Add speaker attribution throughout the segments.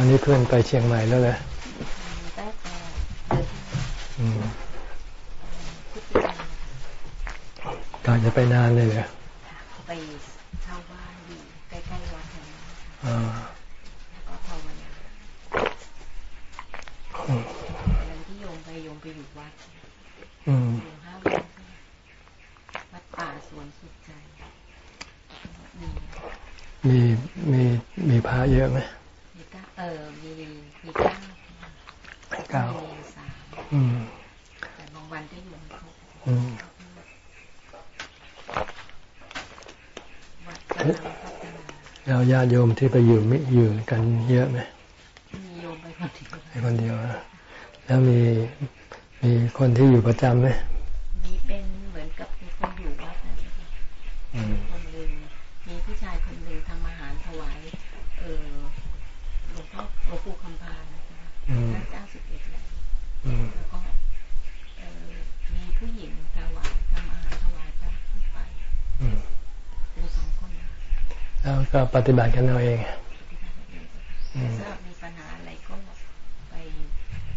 Speaker 1: อันนี้เพื่อนไปเชียงใหม่แล้วเลย
Speaker 2: การ
Speaker 1: จะไปนานเลยเหรอ
Speaker 2: ไปเช่าบ้านอยู่ใกล้ๆวัดแห่งนี้
Speaker 1: อ่า
Speaker 2: แล้วก็ภาวนาวันที่โยมไปโยมไปอยู่วัด
Speaker 1: อืม
Speaker 2: อยู่ห้าวันวัดป่าสวนสุขใจมี
Speaker 1: มีมีมีพระเยอะไหม
Speaker 2: มีเก้าเออมีมีเก้า
Speaker 1: เก้า
Speaker 2: มีสาม
Speaker 1: อืม
Speaker 2: แต่บางวันก็อยู่ไม่ครบ
Speaker 1: อืม
Speaker 2: วัดกำลังพัฒนา
Speaker 1: แล้วญาติโยม ที่ไปอยู่มิอยู่กันเยอะไหม
Speaker 2: มีโยมไปคนเดียว
Speaker 1: ไปคนเดียวนะแล้วมีมีคนที่อยู่ประจำไหม
Speaker 2: มีเป็นเหมือนกับมีคนอยู่วัดนะ
Speaker 1: อืม
Speaker 2: คนหนึ่งมีผู้ชายคนหนึ่งทำอาหารถวาย เออหลวงพ่อหลวงปู่คำพานะคะ
Speaker 1: อืม
Speaker 2: ท่านเก้าสิบเอ็ดแล้ว
Speaker 1: อืม
Speaker 2: แล้วก็เออมีผู้หญิงถวายทำอาหารถวายพระทั่วไป
Speaker 1: อืม
Speaker 2: เป็นสองคนนะ
Speaker 1: แล้วก็ ปฏิบัติกันเอาเอง
Speaker 2: ที่ท่านเรียน
Speaker 1: อืม
Speaker 2: ถ้ามีปัญหาอะไรก็ไป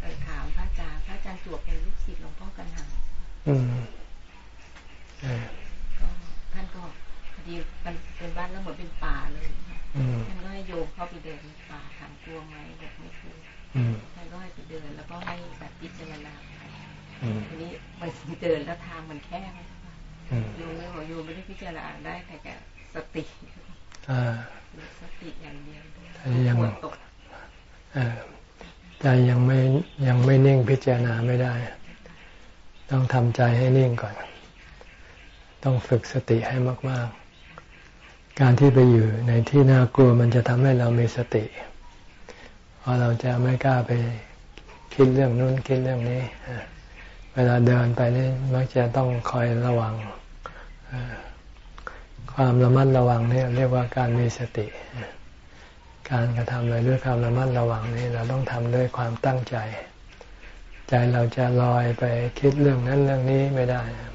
Speaker 2: ไปถามพระอาจารย์พระอาจารย์จวบเป็นลูกศิษย์หลวงพ่อกันหา
Speaker 1: อืมเออ
Speaker 2: ก็ท่านก็พอดีมันเป็นบ้านแล้วเหมือนเป็นป่าเลยค่ะ
Speaker 1: อืม
Speaker 2: ท่านก็ให้โยมเข้าไปเดินในป่าถามกลัวไหมบอกไม่กลัว
Speaker 1: อืม
Speaker 2: ท่านก็ให้ไปเดินแล้วก็ให้แบบพิจารณาไป
Speaker 1: อืม
Speaker 2: ทีนี้มันเดินแล้วทางมันแคบ
Speaker 1: อืม
Speaker 2: โยมไม่บอกโยมไม่ได้พิจารณาได้แต่แค่สติ
Speaker 1: อ่า
Speaker 2: สติอย่างเดียว
Speaker 1: อันนี้ยัง
Speaker 2: หัวตก
Speaker 1: เอ่อใจยังไม่ยังไม่นิ่งพิจารณาไม่ได้ ต้องทำ ใจให้นิ่ยงก่อน ต้องฝึกสติให้มาก ๆ การที่ไปอยู่ในที่น่ากลัวมันจะทำให้เรามีสติเพราะเราจะไม่กล้าไปคิดเรื่องนู้นคิดเรื่องนี้ เวลาเดินไปนี่มักจะต้องคอยระวัง ความระมัดระวังนี่เรียกว่าการมีสติ การกระทำอะไรด้วยความระมัดระวังนี่เราต้องทำด้วยความตั้งใจ ใจเราจะลอยไปคิดเรื่องนั้นเรื่องนี้ไม่ได้ฉะ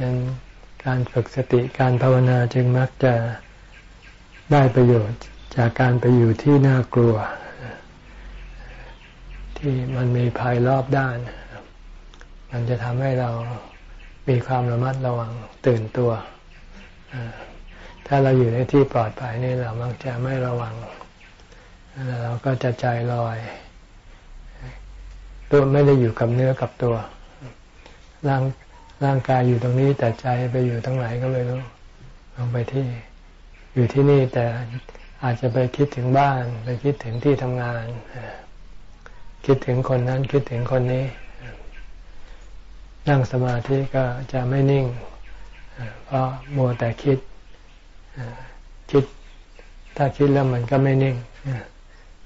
Speaker 1: นั้นการฝึกสติการภาวนาจึงมักจะได้ประโยชน์จากการไปอยู่ที่น่ากลัว ที่มันมีภัยรอบด้าน มันจะทำให้เรามีความระมัดระวังตื่นตัว ถ้าเราอยู่ในที่ปลอดภัยนี่เรามักจะไม่ระวังแล้วเราก็จะใจลอย ตัวไม่ได้อยู่กับเนื้อกับตัว ร่างร่างกายอยู่ตรงนี้ แต่ใจไปอยู่ตรงไหนก็ไม่รู้ลงไปที่ อยู่ที่นี่แต่อาจจะไปคิดถึงบ้าน ไปคิดถึงที่ทำงาน คิดถึงคนนั้นคิดถึงคนนี้ นั่งสมาธิก็จะไม่นิ่ง เพราะมัวแต่คิดคิด ถ้าคิดแล้วมันก็ไม่นิ่ง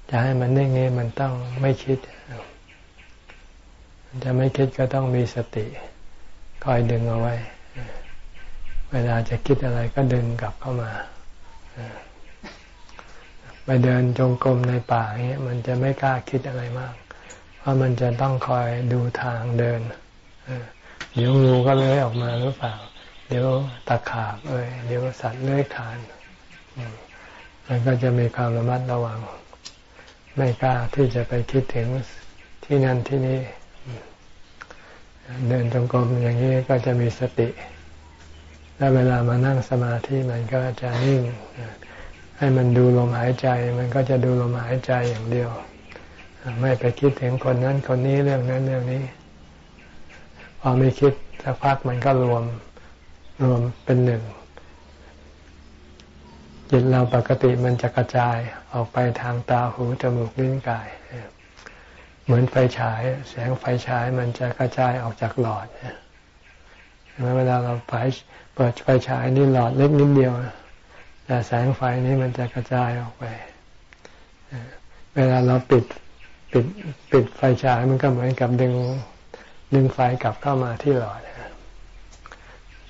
Speaker 1: จะให้มันนิ่งนี่มันต้องไม่คิด จะไม่คิดก็ต้องมีสติ คอยดึงเอาไว้ เวลาจะคิดอะไรก็ดึงกลับเข้ามา ไปเดินจงกรมในป่าเงี้ยมันจะไม่กล้าคิดอะไรมาก เพราะมันจะต้องคอยดูทางเดินเดี๋ยวงูก็เลื้อยออกมาหรือเปล่า เดี๋ยวตะขาบเอ้ยเดี๋ยวสัตว์เลื้อยคานมันก็จะมีความระมัดระวัง ไม่กล้าที่จะไปคิดถึงที่นั่นที่นี่ เดินจงกรมอย่างนี้ก็จะมีสติแล้วเวลามานั่งสมาธิมันก็จะนิ่ง ให้มันดูลมหายใจ มันก็จะดูลมหายใจอย่างเดียว ไม่ไปคิดถึงคนนั้นคนนี้เรื่องนั้นเรื่องนี้ พอไม่คิดสักพักมันก็รวมรวมเป็นหนึ่งจิตเราปกติมันจะกระจายออกไปทางตาหูจมูกลิ้นกาย เหมือนไฟฉาย แสงไฟฉายมันจะกระจายออกจากหลอดเวลาเราไฟเปิดไฟฉายนี่หลอดเล็กนิดเดียวแต่แสงไฟนี้มันจะกระจายออกไปเวลาเราปิดปิดปิดไฟฉายมันก็เหมือนกับดึงดึงไฟกลับเข้ามาที่หลอด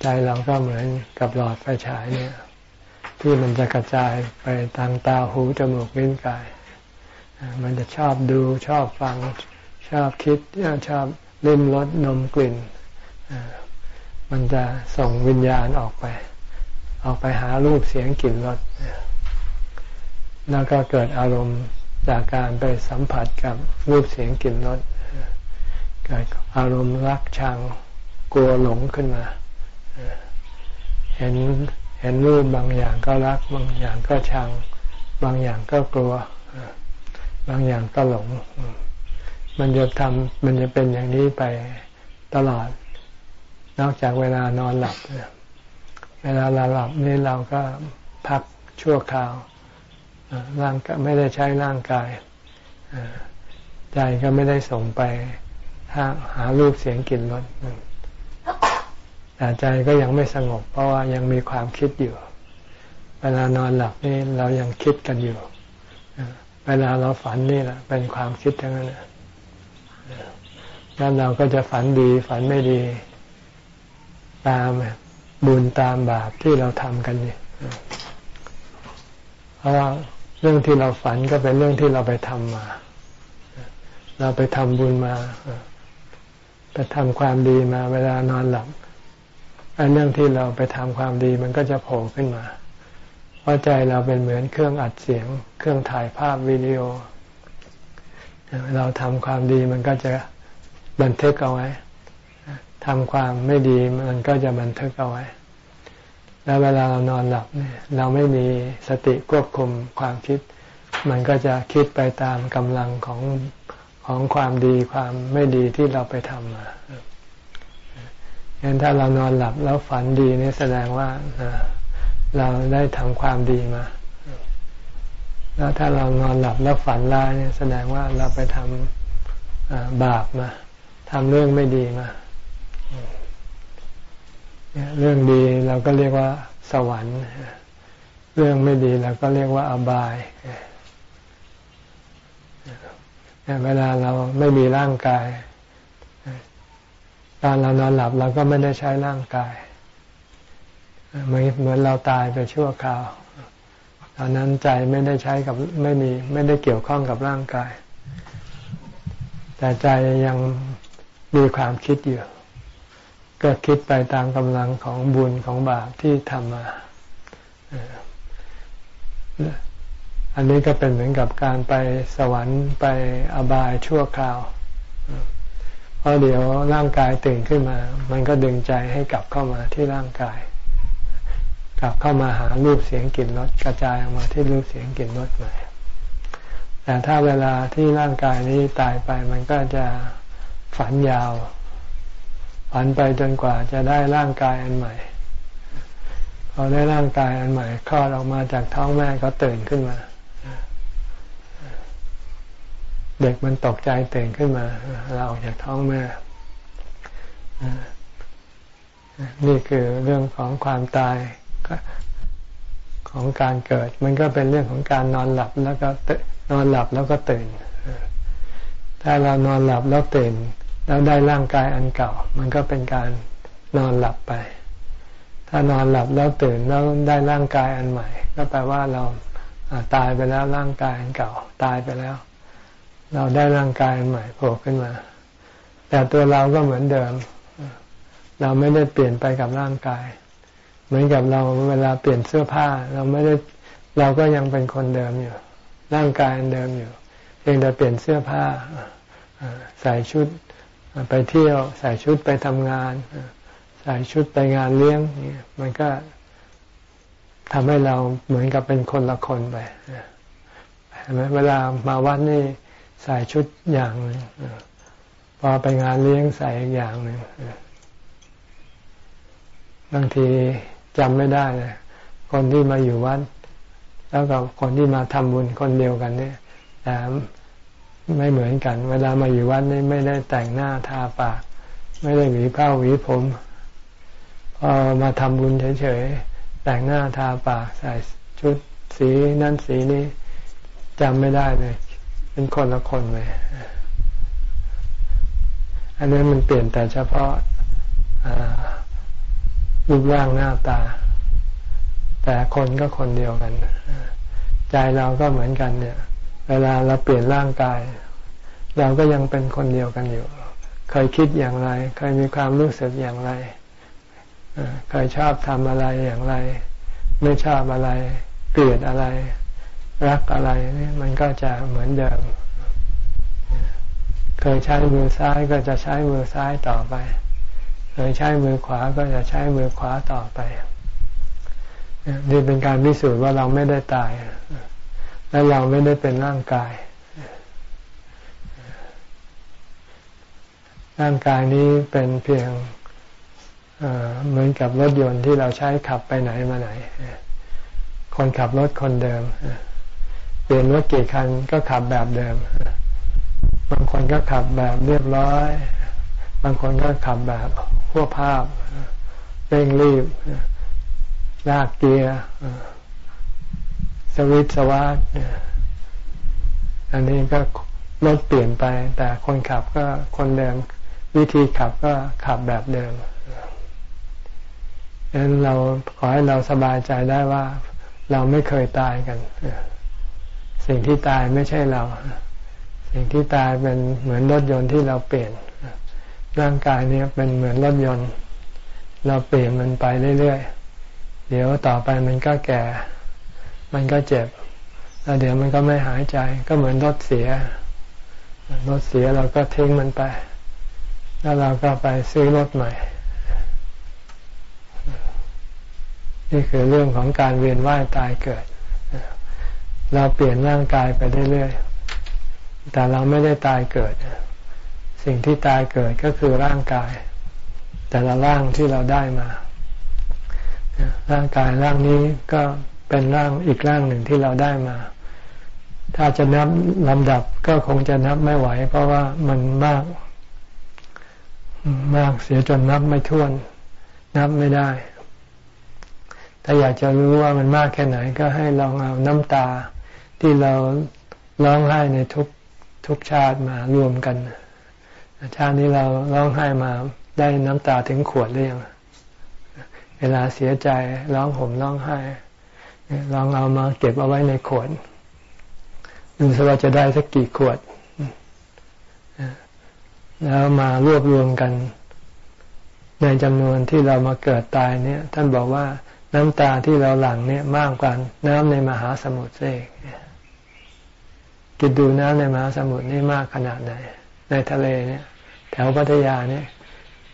Speaker 1: ใจเราก็เหมือนกับหลอดไฟฉายเนี่ย ที่มันจะกระจายไปทางตาหูจมูกลิ้นกาย มันจะชอบดูชอบฟัง ชอบคิดชอบลิ้มรสนมกลิ่น มันจะส่งวิญญาณออกไป ออกไปหารูปเสียงกลิ่นรสแล้วก็เกิดอารมณ์จากการไปสัมผัสกับรูปเสียงกลิ่นรสเกิดอารมณ์รักชังกลัวหลงขึ้นมา เห็นเห็นรูปบางอย่างก็รัก บางอย่างก็ชัง บางอย่างก็กลัว บางอย่างก็หลง มันจะทำมันจะเป็นอย่างนี้ไปตลอด นอกจากเวลานอนหลับ เวลาเราหลับนี่เราก็พักชั่วคราวร่างกายไม่ได้ใช้ร่างกายใจก็ไม่ได้ส่งไปหารูปเสียงกลิ่นรสแต่ใจก็ยังไม่สงบ เพราะว่ายังมีความคิดอยู่ เวลานอนหลับนี่เรายังคิดกันอยู่ เวลาเราฝันนี่แหละ เป็นความคิดทั้งนั้นแล้วเราก็จะฝันดี ฝันไม่ดี ตามบุญตามบาปที่เราทำกันนี่เพราะว่าเรื่องที่เราฝันก็เป็นเรื่องที่เราไปทำมา เราไปทำบุญมาไปทำความดีมา เวลานอนหลับไอ้เรื่องที่เราไปทำความดีมันก็จะโผล่ขึ้นมา เพราะใจเราเป็นเหมือนเครื่องอัดเสียง เครื่องถ่ายภาพวิดีโอ เราทำความดีมันก็จะบันทึกเอาไว้ทำความไม่ดีมันก็จะบันทึกเอาไว้ แล้วเวลาเรานอนหลับเนี่ย เราไม่มีสติควบคุมความคิด มันก็จะคิดไปตามกำลังของของความดีความไม่ดีที่เราไปทำมางั้นถ้าเรานอนหลับแล้วฝันดีนี่แสดงว่า เราได้ทำความดีมา แล้วถ้าเรานอนหลับแล้วฝันร้ายเนี่ยแสดงว่าเราไปทำบาปมาทำเรื่องไม่ดีมา เรื่องดีเราก็เรียกว่าสวรรค์ เรื่องไม่ดีเราก็เรียกว่าอบายเวลาเราไม่มีร่างกาย ตอนเรานอนหลับเราก็ไม่ได้ใช้ร่างกาย เหมือนเหมือนเราตายไปชั่วคราว ตอนนั้นใจไม่ได้ใช้กับไม่มีไม่ได้เกี่ยวข้องกับร่างกาย แต่ใจยังมีความคิดอยู่ ก็คิดไปตามกำลังของบุญของบาปที่ทำมาอันนี้ก็เป็นเหมือนกับการไปสวรรค์ไปอบายชั่วคราว เพราะเดี๋ยวร่างกายตื่นขึ้นมา มันก็ดึงใจให้กลับเข้ามาที่ร่างกาย กลับเข้ามาหารูปเสียงกลิ่นรสกระจายออกมาที่รูปเสียงกลิ่นรสใหม่ แต่ถ้าเวลาที่ร่างกายนี้ตายไปมันก็จะฝันยาว ฝันไปจนกว่าจะได้ร่างกายอันใหม่พอได้ร่างกายอันใหม่คลอดออกมาจากท้องแม่ก็ตื่นขึ้นมา เด็กมันตกใจตื่นขึ้นมา เราออกจากท้องแม่นี่คือเรื่องของความตาย ของการเกิด มันก็เป็นเรื่องของการนอนหลับแล้วก็นอนหลับแล้วก็ตื่น ถ้าเรานอนหลับแล้วตื่น แล้วได้ร่างกายอันเก่า มันก็เป็นการนอนหลับไป ถ้านอนหลับแล้วตื่นแล้วได้ร่างกายอันใหม่ ก็แปลว่าเราตายไปแล้วร่างกายอันเก่า ตายไปแล้ว เราได้ร่างกายอันใหม่โผล่ขึ้นมา แต่ตัวเราก็เหมือนเดิม เราไม่ได้เปลี่ยนไปกับร่างกาย เหมือนกับเราเวลาเปลี่ยนเสื้อผ้า เราไม่ได้เราก็ยังเป็นคนเดิมอยู่ ร่างกายเดิมอยู่เพียงแต่เปลี่ยนเสื้อผ้าใส่ชุดไปเที่ยว ใส่ชุดไปทำงาน ใส่ชุดไปงานเลี้ยงมันก็ทำให้เราเหมือนกับเป็นคนละคนไปเห็นไหมเวลามาวัดนี่ใส่ชุดอย่างหนึ่งพอไปงานเลี้ยงใส่อีกอย่างหนึ่งบางที จำไม่ได้เลยคนที่มาอยู่วัดแล้วกับคนที่มาทำบุญคนเดียวกันเนี่ยแต่ไม่เหมือนกัน เวลามาอยู่วัดนี่ไม่ได้แต่งหน้าทาปาก ไม่ได้หวีผ้าหวีผมพอมาทำบุญเฉยๆแต่งหน้าทาปากใส่ชุดสีนั่นสีนี้จำไม่ได้เลย เป็นคนละคนเลย อันนี้มันเปลี่ยนแต่เฉพาะ รูปร่างหน้าตา แต่คนก็คนเดียวกัน ใจเราก็เหมือนกันเนี่ย เวลาเราเปลี่ยนร่างกาย เราก็ยังเป็นคนเดียวกันอยู่ เคยคิดอย่างไร เคยมีความรู้สึกอย่างไร เคยชอบทำอะไรอย่างไร ไม่ชอบอะไร เกลียดอะไร รักอะไรนี่มันก็จะเหมือนเดิม เคยใช้มือซ้ายก็จะใช้มือซ้ายต่อไป เคยใช้มือขวาก็จะใช้มือขวาต่อไปนี่เป็นการพิสูจน์ว่าเราไม่ได้ตาย และเราไม่ได้เป็นร่างกาย ร่างกายนี้เป็นเพียงเหมือนกับรถยนต์ที่เราใช้ขับไปไหนมาไหน คนขับรถคนเดิม เปลี่ยนรถกี่คันก็ขับแบบเดิม บางคนก็ขับแบบเรียบร้อย บางคนก็ขับแบบ พวกภาพเร่งรีบลากเกียร์สวิตสวาร์อันนี้ก็รถเปลี่ยนไป แต่คนขับก็คนเดิม วิธีขับก็ขับแบบเดิมดังนั้นเราขอให้เราสบายใจได้ว่า เราไม่เคยตายกัน สิ่งที่ตายไม่ใช่เรา สิ่งที่ตายเป็นเหมือนรถยนต์ที่เราเปลี่ยน ร่างกายเนี้เป็นเหมือนรถยนต์ เราเปลี่ยนมันไปเรื่อยๆ เดี๋ยวต่อไปมันก็แก่ มันก็เจ็บ แล้วเดี๋ยวมันก็ไม่หายใจ ก็เหมือนรถเสีย รถเสียเราก็ทิ้งมันไป แล้วเราก็ไปซื้อรถใหม่ นี่คือเรื่องของการเวียนว่ายตายเกิด เราเปลี่ยนร่างกายไปเรื่อยๆ แต่เราไม่ได้ตายเกิด สิ่งที่ตายเกิดก็คือร่างกาย แต่ละร่างที่เราได้มา ร่างกายร่างนี้ก็เป็นร่างอีกร่างหนึ่งที่เราได้มา ถ้าจะนับลำดับก็คงจะนับไม่ไหว เพราะว่ามันมาก มากเสียจนนับไม่ถ้วน นับไม่ได้ ถ้าอยากจะรู้ว่ามันมากแค่ไหนก็ให้ลองเอาน้ำตาที่เราร้องไห้ในทุกทุกชาติมารวมกัน ชาตินี้เราร้องไห้มาได้น้ำตาถึงขวดหรือยังเวลาเสียใจร้องห่มร้องไห้ลองเอามาเก็บเอาไว้ในขวดดูสิว่าจะได้สักกี่ขวด แล้วมารวบรวมกัน ในจำนวนที่เรามาเกิดตายเนี่ย ท่านบอกว่าน้ำตาที่เราหลั่งเนี่ยมากกว่าน้ำในมหาสมุทรเองคิดดูน้ำในมหาสมุทรนี่มากขนาดไหน ในทะเลเนี่ย แถวพัทยาเนี่ย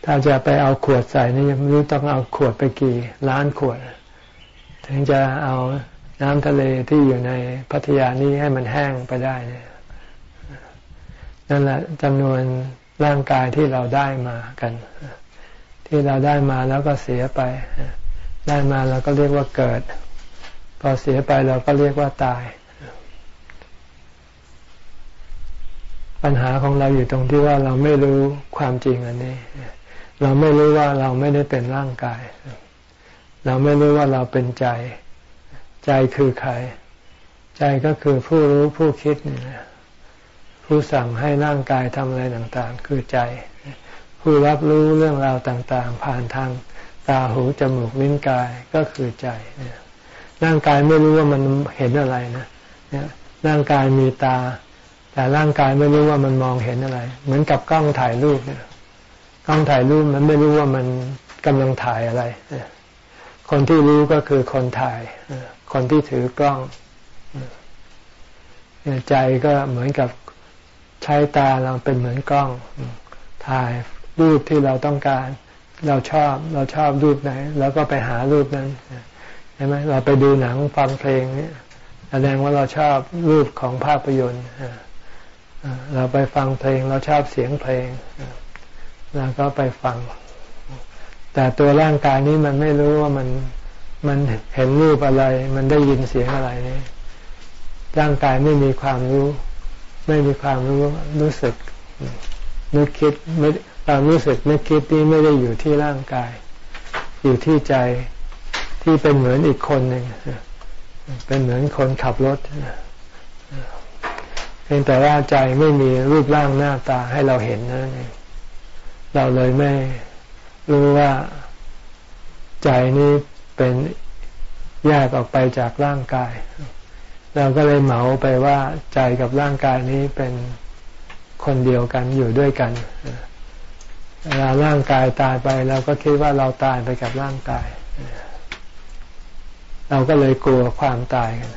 Speaker 1: ถ้าจะไปเอาขวดใส่นี่ยังไม่รู้ต้องเอาขวดไปกี่ล้านขวด ถึงจะเอาน้ำทะเลที่อยู่ในพัทยานี้ให้มันแห้งไปได้เนี่ยนั่นแหละจำนวนร่างกายที่เราได้มากัน ที่เราได้มาแล้วก็เสียไป ได้มาเราก็เรียกว่าเกิด พอเสียไปเราก็เรียกว่าตาย ปัญหาของเราอยู่ตรงที่ว่าเราไม่รู้ความจริงอันนี้ เราไม่รู้ว่าเราไม่ได้เป็นร่างกาย เราไม่รู้ว่าเราเป็นใจ ใจคือใคร ใจก็คือผู้รู้ผู้คิดนี่นะผู้สั่งให้ร่างกายทำอะไรต่างๆ คือใจ ผู้รับรู้เรื่องราวต่างๆ ผ่านทางตาหูจมูกลิ้นกายก็คือใจร่างกายไม่รู้ว่ามันเห็นอะไรนะร่างกายมีตา แต่ร่างกายไม่รู้ว่ามันมองเห็นอะไร เหมือนกับกล้องถ่ายรูปเนี่ยกล้องถ่ายรูปมันไม่รู้ว่ามันกำลังถ่ายอะไร คนที่รู้ก็คือคนถ่าย คนที่ถือกล้อง ใจก็เหมือนกับใช้ตาเราเป็นเหมือนกล้อง ถ่ายรูปที่เราต้องการ เราชอบเราชอบรูปไหนแล้วก็ไปหารูปนั้นใช่ไหมเราไปดูหนังฟังเพลงเนี่ยแสดงว่าเราชอบรูปของภาพยนตร์ เราไปฟังเพลงเราชอบเสียงเพลงเราก็ไปฟัง แต่ตัวร่างกายนี้มันไม่รู้ว่ามันมันเห็นรูปอะไร มันได้ยินเสียงอะไรนี่ร่างกายไม่มีความรู้ ไม่มีความรู้รู้สึกนึกคิดไม่ความรู้สึกนึกคิดนี่ไม่ได้อยู่ที่ร่างกาย อยู่ที่ใจที่เป็นเหมือนอีกคนหนึ่งเป็นเหมือนคนขับรถ พียงแต่ว่าใจไม่มีรูปร่างหน้าตาให้เราเห็นนั่นเองเราเลยไม่รู้ว่าใจนี้เป็นแยกออกไปจากร่างกาย เราก็เลยเหมาไปว่าใจกับร่างกายนี้เป็นคนเดียวกันอยู่ด้วยกันเวลาร่างกายตายไปเราก็คิดว่าเราตายไปกับร่างกาย เราก็เลยกลัวความตายกัน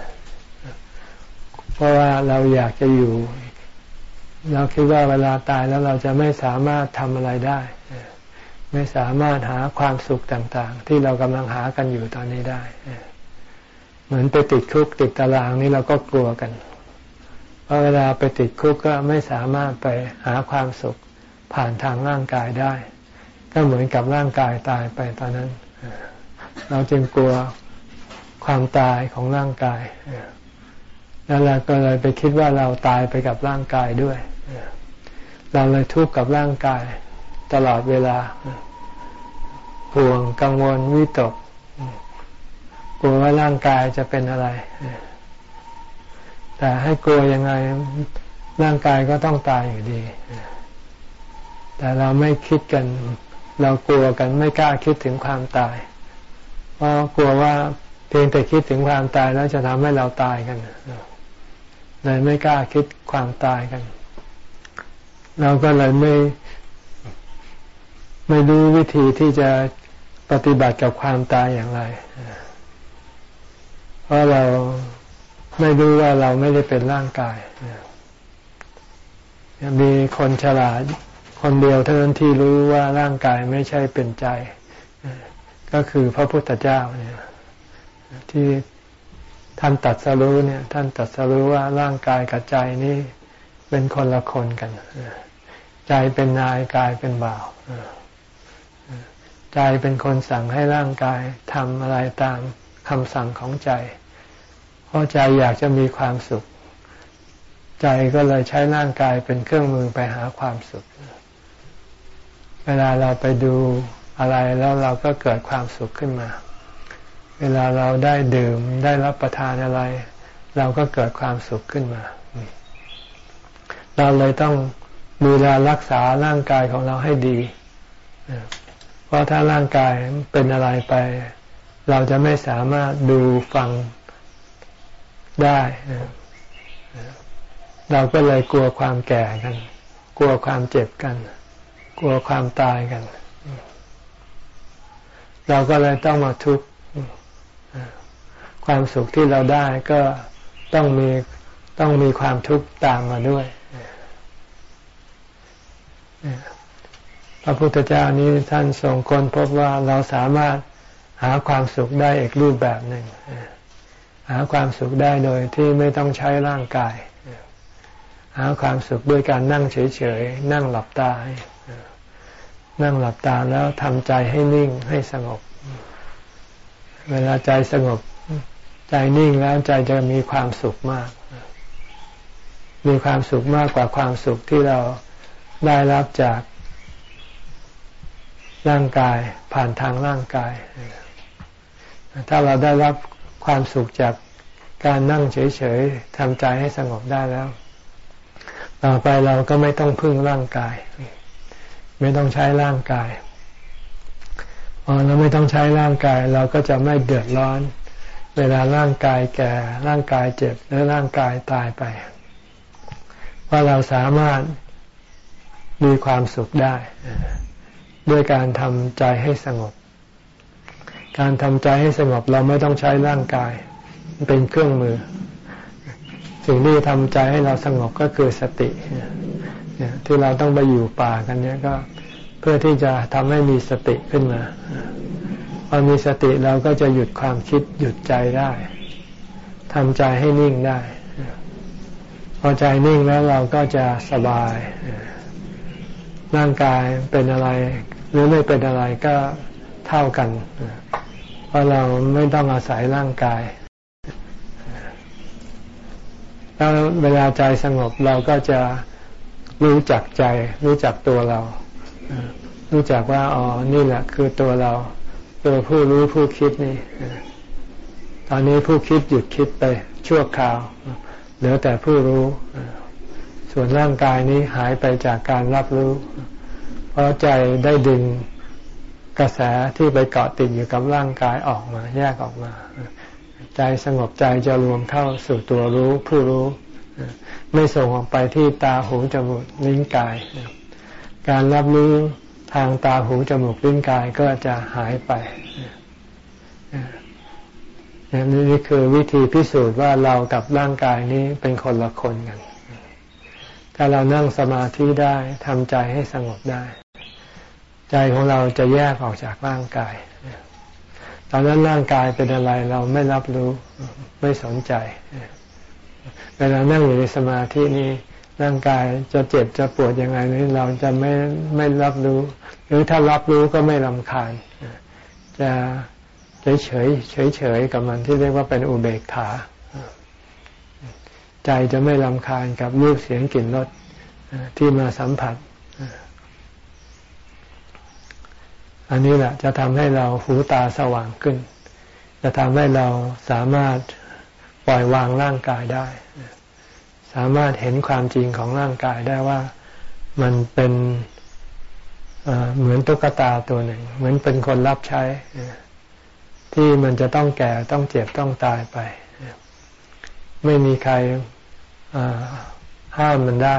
Speaker 1: ราะว่าเราอยากจะอยู่ เราคิดว่าเวลาตายแล้วเราจะไม่สามารถทำอะไรได้ ไม่สามารถหาความสุขต่างๆ ที่เรากำลังหากันอยู่ตอนนี้ได้ เหมือนไปติดคุกติดตารางนี่เราก็กลัวกันเพราะเวลาไปติดคุกก็ไม่สามารถไปหาความสุขผ่านทางร่างกายได้ ก็เหมือนกับร่างกายตายไปตอนนั้น เราจึงกลัวความตายของร่างกาย แล้วเราก็เลยไปคิดว่าเราตายไปกับร่างกายด้วย เราเลยทุกข์กับร่างกายตลอดเวลา ห่วงกังวลวิตก กลัวว่าร่างกายจะเป็นอะไร แต่ให้กลัวยังไงร่างกายก็ต้องตายอยู่ดี แต่เราไม่คิดกัน เรากลัวกันไม่กล้าคิดถึงความตาย เพราะกลัวว่าเพียงแต่คิดถึงความตายแล้วจะทำให้เราตายกัน เลยไม่กล้าคิดความตายกัน เราก็เลยไม่ ไม่รู้วิธีที่จะปฏิบัติกับความตายอย่างไร เพราะเราไม่รู้ว่าเราไม่ได้เป็นร่างกายมีคนฉลาดคนเดียวเท่านั้นที่รู้ว่าร่างกายไม่ใช่เป็นใจ ก็คือพระพุทธเจ้าเนี่ยที่ ท่านตัดสรู้เนี่ย ท่านตัดสรู้ว่าร่างกายกับใจนี่เป็นคนละคนกัน ใจเป็นนายกายเป็นบ่าวใจเป็นคนสั่งให้ร่างกายทำอะไรตามคำสั่งของใจ เพราะใจอยากจะมีความสุข ใจก็เลยใช้ร่างกายเป็นเครื่องมือไปหาความสุข เวลาเราไปดูอะไรแล้วเราก็เกิดความสุขขึ้นมา เวลาเราได้ดื่มได้รับประทานอะไร เราก็เกิดความสุขขึ้นมา เราเลยต้องดูแลรักษาร่างกายของเราให้ดี เพราะถ้าร่างกายเป็นอะไรไป เราจะไม่สามารถดูฟังได้ เราก็เลยกลัวความแก่กัน กลัวความเจ็บกัน กลัวความตายกัน เราก็เลยต้องมาทุกข์ ความสุขที่เราได้ก็ต้องมีต้องมีความทุกข์ตามมาด้วยพระพุทธเจ้านี้ท่านทรงค้นพบว่าเราสามารถหาความสุขได้อีกรูปแบบหนึ่ง หาความสุขได้โดยที่ไม่ต้องใช้ร่างกาย หาความสุขด้วยการนั่งเฉยๆ นั่งหลับตา นั่งหลับตาแล้วทำใจให้นิ่งให้สงบ เวลาใจสงบ ใจนิ่งแล้วใจจะมีความสุขมาก มีความสุขมากกว่าความสุขที่เราได้รับจากร่างกายผ่านทางร่างกาย ถ้าเราได้รับความสุขจากการนั่งเฉยๆทำใจให้สงบได้แล้ว ต่อไปเราก็ไม่ต้องพึ่งร่างกาย ไม่ต้องใช้ร่างกายพอเราไม่ต้องใช้ร่างกาย เราก็จะไม่เดือดร้อน เวลาร่างกายแก่ ร่างกายเจ็บหรือร่างกายตายไป ว่าเราสามารถมีความสุขได้ด้วยการทำใจให้สงบ การทำใจให้สงบเราไม่ต้องใช้ร่างกาย เป็นเครื่องมือ สิ่งที่ทำใจให้เราสงบก็คือสติที่เราต้องไปอยู่ป่ากันเนี้ยก็เพื่อที่จะทำให้มีสติขึ้นมา อมีสติเราก็จะหยุดความคิดหยุดใจได้ทำใจให้นิ่งได้ พอใจนิ่งแล้วเราก็จะสบาย ร่างกายเป็นอะไร หรือไม่เป็นอะไรก็เท่ากัน เพราะเราไม่ต้องอาศัยร่างกายแล้วเวลาใจสงบเราก็จะรู้จักใจ รู้จักตัวเรา รู้จักว่าอ๋อนี่แหละคือตัวเรา ตัวผู้รู้ผู้คิดนี่ตอนนี้ผู้คิดหยุดคิดไปชั่วคราวเหลือแต่ผู้รู้ ส่วนร่างกายนี้หายไปจากการรับรู้ เพราะใจได้ดึงกระแสที่ไปเกาะติดอยู่กับร่างกายออกมา แยกออกมา ใจสงบใจจะรวมเข้าสู่ตัวรู้ผู้รู้ ไม่ส่งออกไปที่ตาหูจมูกลิ้นกาย การรับรู้ ทางตาหูจมูกลิ้นกายก็จะหายไปนี่คือวิธีพิสูจน์ว่าเรากับร่างกายนี้เป็นคนละคนกัน ถ้าเรานั่งสมาธิได้ทำใจให้สงบได้ ใจของเราจะแยกออกจากร่างกาย ตอนนั้นร่างกายเป็นอะไรเราไม่รับรู้ไม่สนใจ เวลานั่งอยู่ในสมาธินี้ ร่างกายจะเจ็บจะปวดยังไงนี้เราจะไม่ไม่รับรู้ หรือถ้ารับรู้ก็ไม่ลำคาญจะเฉยเฉยเฉยเฉยกับมันที่เรียกว่าเป็นอุเบกขา ใจจะไม่ลำคาญกับรูปเสียงกลิ่นรสที่มาสัมผัส อันนี้แหละจะทำให้เราหูตาสว่างขึ้น จะทำให้เราสามารถปล่อยวางร่างกายได้ สามารถเห็นความจริงของร่างกายได้ว่ามันเป็นเหมือนตุ๊กตาตัวหนึ่ง เหมือนเป็นคนรับใช้ ที่มันจะต้องแก่ต้องเจ็บต้องตายไป ไม่มีใครห้ามมันได้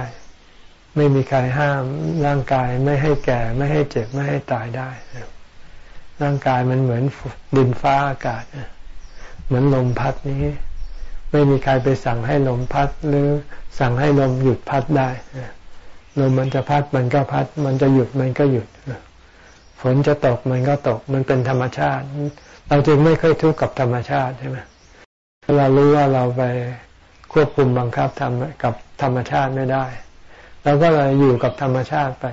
Speaker 1: ไม่มีใครห้ามร่างกายไม่ให้แก่ ไม่ให้เจ็บไม่ให้ตายได้ ร่างกายมันเหมือนดินฟ้าอากาศ เหมือนลมพัดนี้ ไม่มีใครไปสั่งให้ลมพัดหรือสั่งให้ลมหยุดพัดได้ลมมันจะพัดมันก็พัด มันจะหยุดมันก็หยุดฝนจะตกมันก็ตก มันเป็นธรรมชาติ เราจึงไม่ค่อยทุกข์กับธรรมชาติใช่ไหมเรารู้ว่าเราไปควบคุมบังคับทำกับธรรมชาติไม่ได้เราก็เลยอยู่กับธรรมชาติไป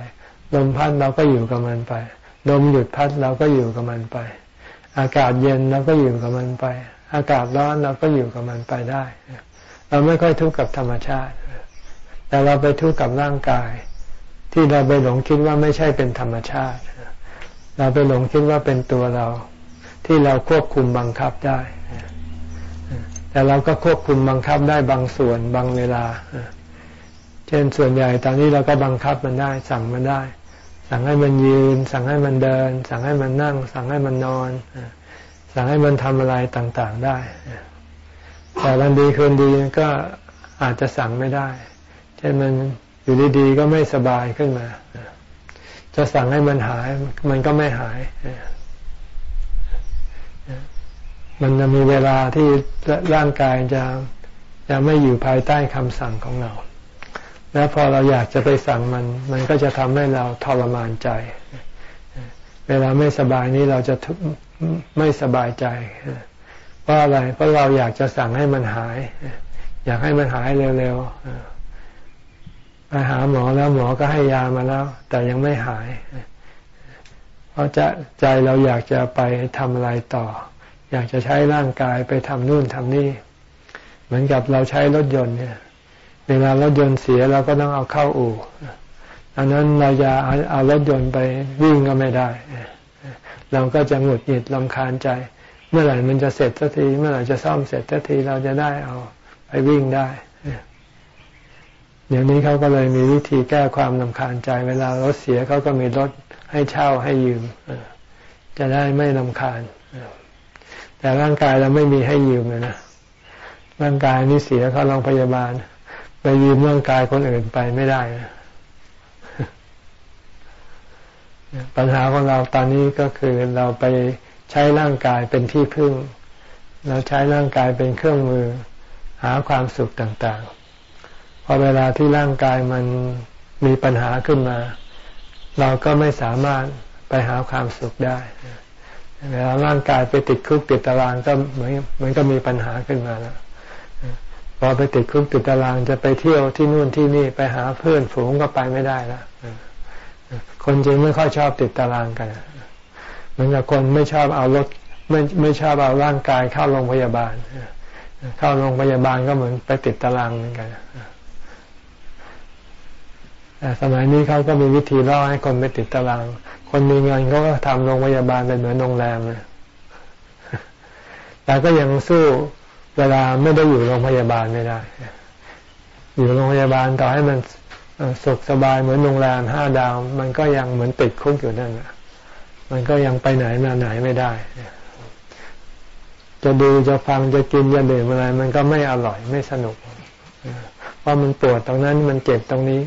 Speaker 1: ลมพัดเราก็อยู่กับมันไป ลมหยุดพัดเราก็อยู่กับมันไป อากาศเย็นเราก็อยู่กับมันไป อากาศร้อนเราก็อยู่กับมันไปได้ เราไม่ค่อยทุกข์กับธรรมชาติ แต่เราไปทุกข์กับร่างกาย ที่เราไปหลงคิดว่าไม่ใช่เป็นธรรมชาติ เราไปหลงคิดว่าเป็นตัวเรา ที่เราควบคุมบังคับได้ แต่เราก็ควบคุมบังคับได้บางส่วนบางเวลา เช่นส่วนใหญ่ตอนนี้เราก็บังคับมันได้ สั่งมันได้ สั่งให้มันยืน สั่งให้มันเดิน สั่งให้มันนั่ง สั่งให้มันนอน สั่งให้มันทำอะไรต่างๆได้ แต่วันดีคืนดีก็อาจจะสั่งไม่ได้ เช่นมันอยู่ดีๆก็ไม่สบายขึ้นมา จะสั่งให้มันหาย มันก็ไม่หาย มันจะมีเวลาที่ร่างกายจะจะไม่อยู่ภายใต้คำสั่งของเรา แล้วพอเราอยากจะไปสั่งมัน มันก็จะทำให้เราทรมานใจ เวลาไม่สบายนี้เราจะ ไม่สบายใจเพราะอะไรเพราะเราอยากจะสั่งให้มันหาย อยากให้มันหายเร็วๆไปหาหมอแล้วหมอก็ให้ยามาแล้ว แต่ยังไม่หาย เพราะจะใจเราอยากจะไปทำอะไรต่อ อยากจะใช้ร่างกายไปทำนู่นทำนี่ เหมือนกับเราใช้รถยนต์เนี่ยเวลารถยนต์เสียเราก็ต้องเอาเข้าอู่อันนั้นเราจะเอารถยนต์ไปวิ่งก็ไม่ได้ เราก็จะหงุดหงิดลำคาญใจ เมื่อไหร่มันจะเสร็จสักที เมื่อไหร่จะซ่อมเสร็จสักทีเราจะได้เอาไปวิ่งได้เดี๋ยวนี้เขาก็เลยมีวิธีแก้ความลำคาญใจ เวลารถเสียเขาก็มีรถให้เช่าให้ยืมจะได้ไม่ลำคาญแต่ร่างกายเราไม่มีให้ยืมเลยนะร่างกายนี่เสียเขาโรงพยาบาล ไปยืมร่างกายคนอื่นไปไม่ได้นะ ปัญหาของเราตอนนี้ก็คือเราไปใช้ร่างกายเป็นที่พึ่ง เราใช้ร่างกายเป็นเครื่องมือ หาความสุขต่างๆ พอเวลาที่ร่างกายมันมีปัญหาขึ้นมา เราก็ไม่สามารถไปหาความสุขได้เวลาร่างกายไปติดคุกติดตารางก็เหมือนมันก็มีปัญหาขึ้นมาแล้วพอไปติดคุกติดตารางจะไปเที่ยวที่นู่นที่นี่ไปหาเพื่อนฝูงก็ไปไม่ได้แล้ว คนจริงไม่ค่อยชอบติดตารางกันเหมือนกับคนไม่ชอบเอารถไม่ไม่ชอบเอาร่างกายเข้าโรงพยาบาล เข้าโรงพยาบาลก็เหมือนไปติดตารางเหมือนกันแต่สมัยนี้เขาก็มีวิธีล่อให้คนไปติดตาราง คนมีเงินเขาก็ทำโรงพยาบาลเป็นเหมือนโรงแรมเลยแต่ก็ยังสู้เวลาไม่ได้อยู่โรงพยาบาลไม่ได้ อยู่โรงพยาบาลต่อให้มัน สุขสบายเหมือนโรงแรมห้าดาว มันก็ยังเหมือนติดคุกอยู่นั่นแหละมันก็ยังไปไหนมาไหนไม่ได้ จะดูจะฟังจะกินจะดื่มอะไร มันก็ไม่อร่อยไม่สนุกเพราะมันปวดตรงนั้นมันเจ็บตรงนี้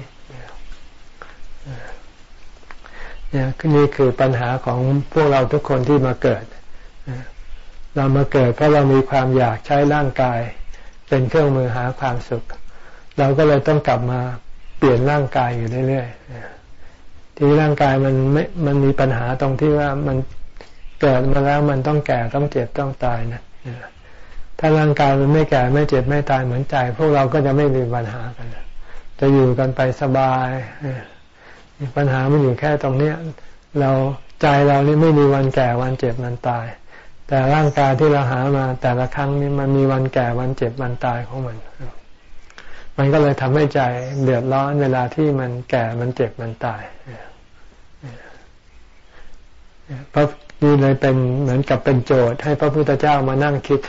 Speaker 1: เนี่ยนี่คือปัญหาของพวกเราทุกคนที่มาเกิด เรามาเกิดเพราะเรามีความอยากใช้ร่างกาย เป็นเครื่องมือหาความสุข เราก็เลยต้องกลับมา เปลี่ยนร่างกายอยู่เรื่อยๆที่ร่างกายมันไม่มันมีปัญหาตรงที่ว่ามันเกิดมาแล้วมันต้องแก่ต้องเจ็บต้องตายนะถ้าร่างกายมันไม่แก่ไม่เจ็บไม่ตายเหมือนใจ พวกเราก็จะไม่มีปัญหากัน จะอยู่กันไปสบาย ปัญหามันอยู่แค่ตรงเนี้ย เราใจเรานี่ไม่มีวันแก่วันเจ็บมันตาย แต่ร่างกายที่เราหามาแต่ละครั้งนี้มันมีวันแก่วันเจ็บวันตายของมัน มันก็เลยทำให้ใจเดือดร้อนเวลาที่มันแก่มันเจ็บมันตายเพราะนี่เลยเป็นเหมือนกับเป็นโจทย์ให้พระพุทธเจ้ามานั่งคิด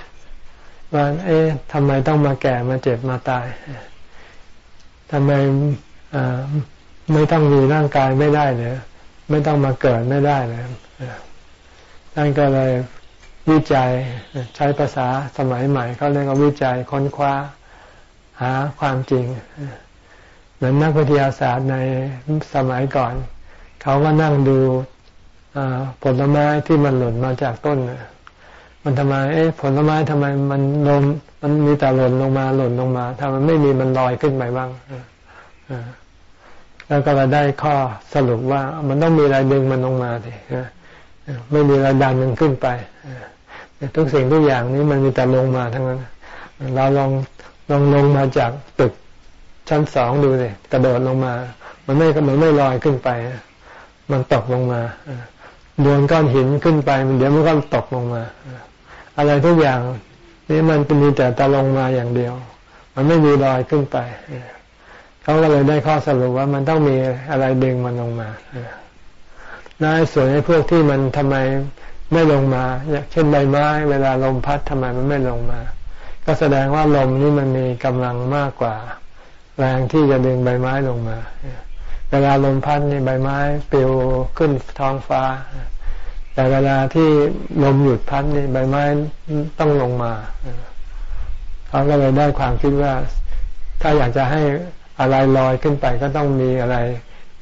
Speaker 1: ว่า เอ๊ะทำไมต้องมาแก่มาเจ็บมาตายทำไมไม่ต้องมีร่างกายไม่ได้เลยไม่ต้องมาเกิดไม่ได้เลยท่านก็เลยวิจัยใช้ภาษาสมัยใหม่เขาเรียกว่าวิจัยค้นคว้า หาความจริง เหมือนนักวิทยาศาสตร์ในสมัยก่อน เขาก็นั่งดูผลไม้ที่มันหล่นมาจากต้น มันทำไม เอ๊ะผลไม้ทำไมมันลงมันมีแต่หล่นลงมาหล่นลงมาทำไมไม่มีมันลอยขึ้นไปบ้างแล้วก็เราได้ข้อสรุปว่า มันต้องมีอะไรดึงมันลงมาสิไม่มีอะไรดันมันขึ้นไปทุกสิ่งทุกอย่างนี้มันมีแต่ลงมาทั้งนั้น เราลอง ลองลงมาจากตึกชั้นสองดูสิกระโดดลงมา มันไม่มันไม่ลอยขึ้นไป มันตกลงมาโยนก้อนหินขึ้นไปมันเดี๋ยวมันก็ตกลงมา อะไรทุกอย่างนี่มันเป็นมีแต่ตะลงมาอย่างเดียว มันไม่มีลอยขึ้นไปเขาก็เลยได้ข้อสรุปว่ามันต้องมีอะไรดึงมันลงมาน่าส่วนไอ้พวกที่มันทำไมไม่ลงมาเช่นใบไม้ เวลาลมพัดทำไมมันไม่ลงมา ก็แสดงว่าลมนี่มันมีกำลังมากกว่า แรงที่จะดึงใบไม้ลงมา เวลาลมพัดนี่ใบไม้ปลิวขึ้นท้องฟ้า แต่เวลาที่ลมหยุดพัดนี่ใบไม้ต้องลงมาเขาก็เลยได้ความคิดว่า ถ้าอยากจะให้อะไรลอยขึ้นไป ก็ต้องมีอะไร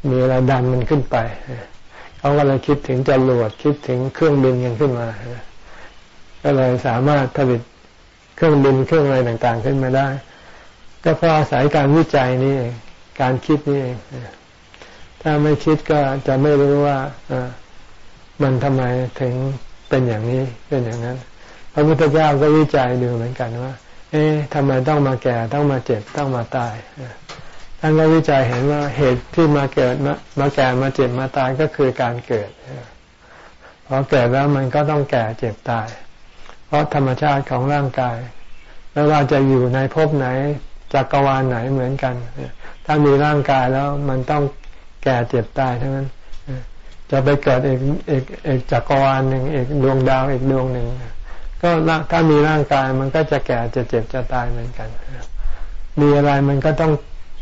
Speaker 1: มีอะไรดันมันขึ้นไปเขาก็เลยคิดถึงจรวดคิดถึงเครื่องบินกันขึ้นมา ก็เลยสามารถผลิต เครื่องบินเครื่องอะไรต่างๆ ขึ้นมาได้ ก็เพราะอาศัยการวิจัยนี่การคิดนี่ถ้าไม่คิดก็จะไม่รู้ว่ามันทำไมถึงเป็นอย่างนี้เป็นอย่างนั้น พระพุทธเจ้าก็วิจัยดูเหมือนกันว่า เอ๊ะทำไมต้องมาแก่ต้องมาเจ็บต้องมาตายท่านก็วิจัยเห็นว่าเหตุที่มาเกิดมาแก่มาเจ็บมาตายก็คือการเกิดพอเกิดแล้วมันก็ต้องแก่เจ็บตาย ราะธรรมชาติของร่างกาย ไม่ว่าจะอยู่ในภพไหนจักรวาลไหนเหมือนกัน ถ้ามีร่างกายแล้วมันต้องแก่เจ็บตายทั้งนั้น จะไปเกิดอีกอีกอีกจักรวาลหนึ่งอีกดวงดาวอีกดวงหนึ่งก็ถ้ามีร่างกายมันก็จะแก่จะเจ็บจะตายเหมือนกัน มีอะไรมันก็ต้อง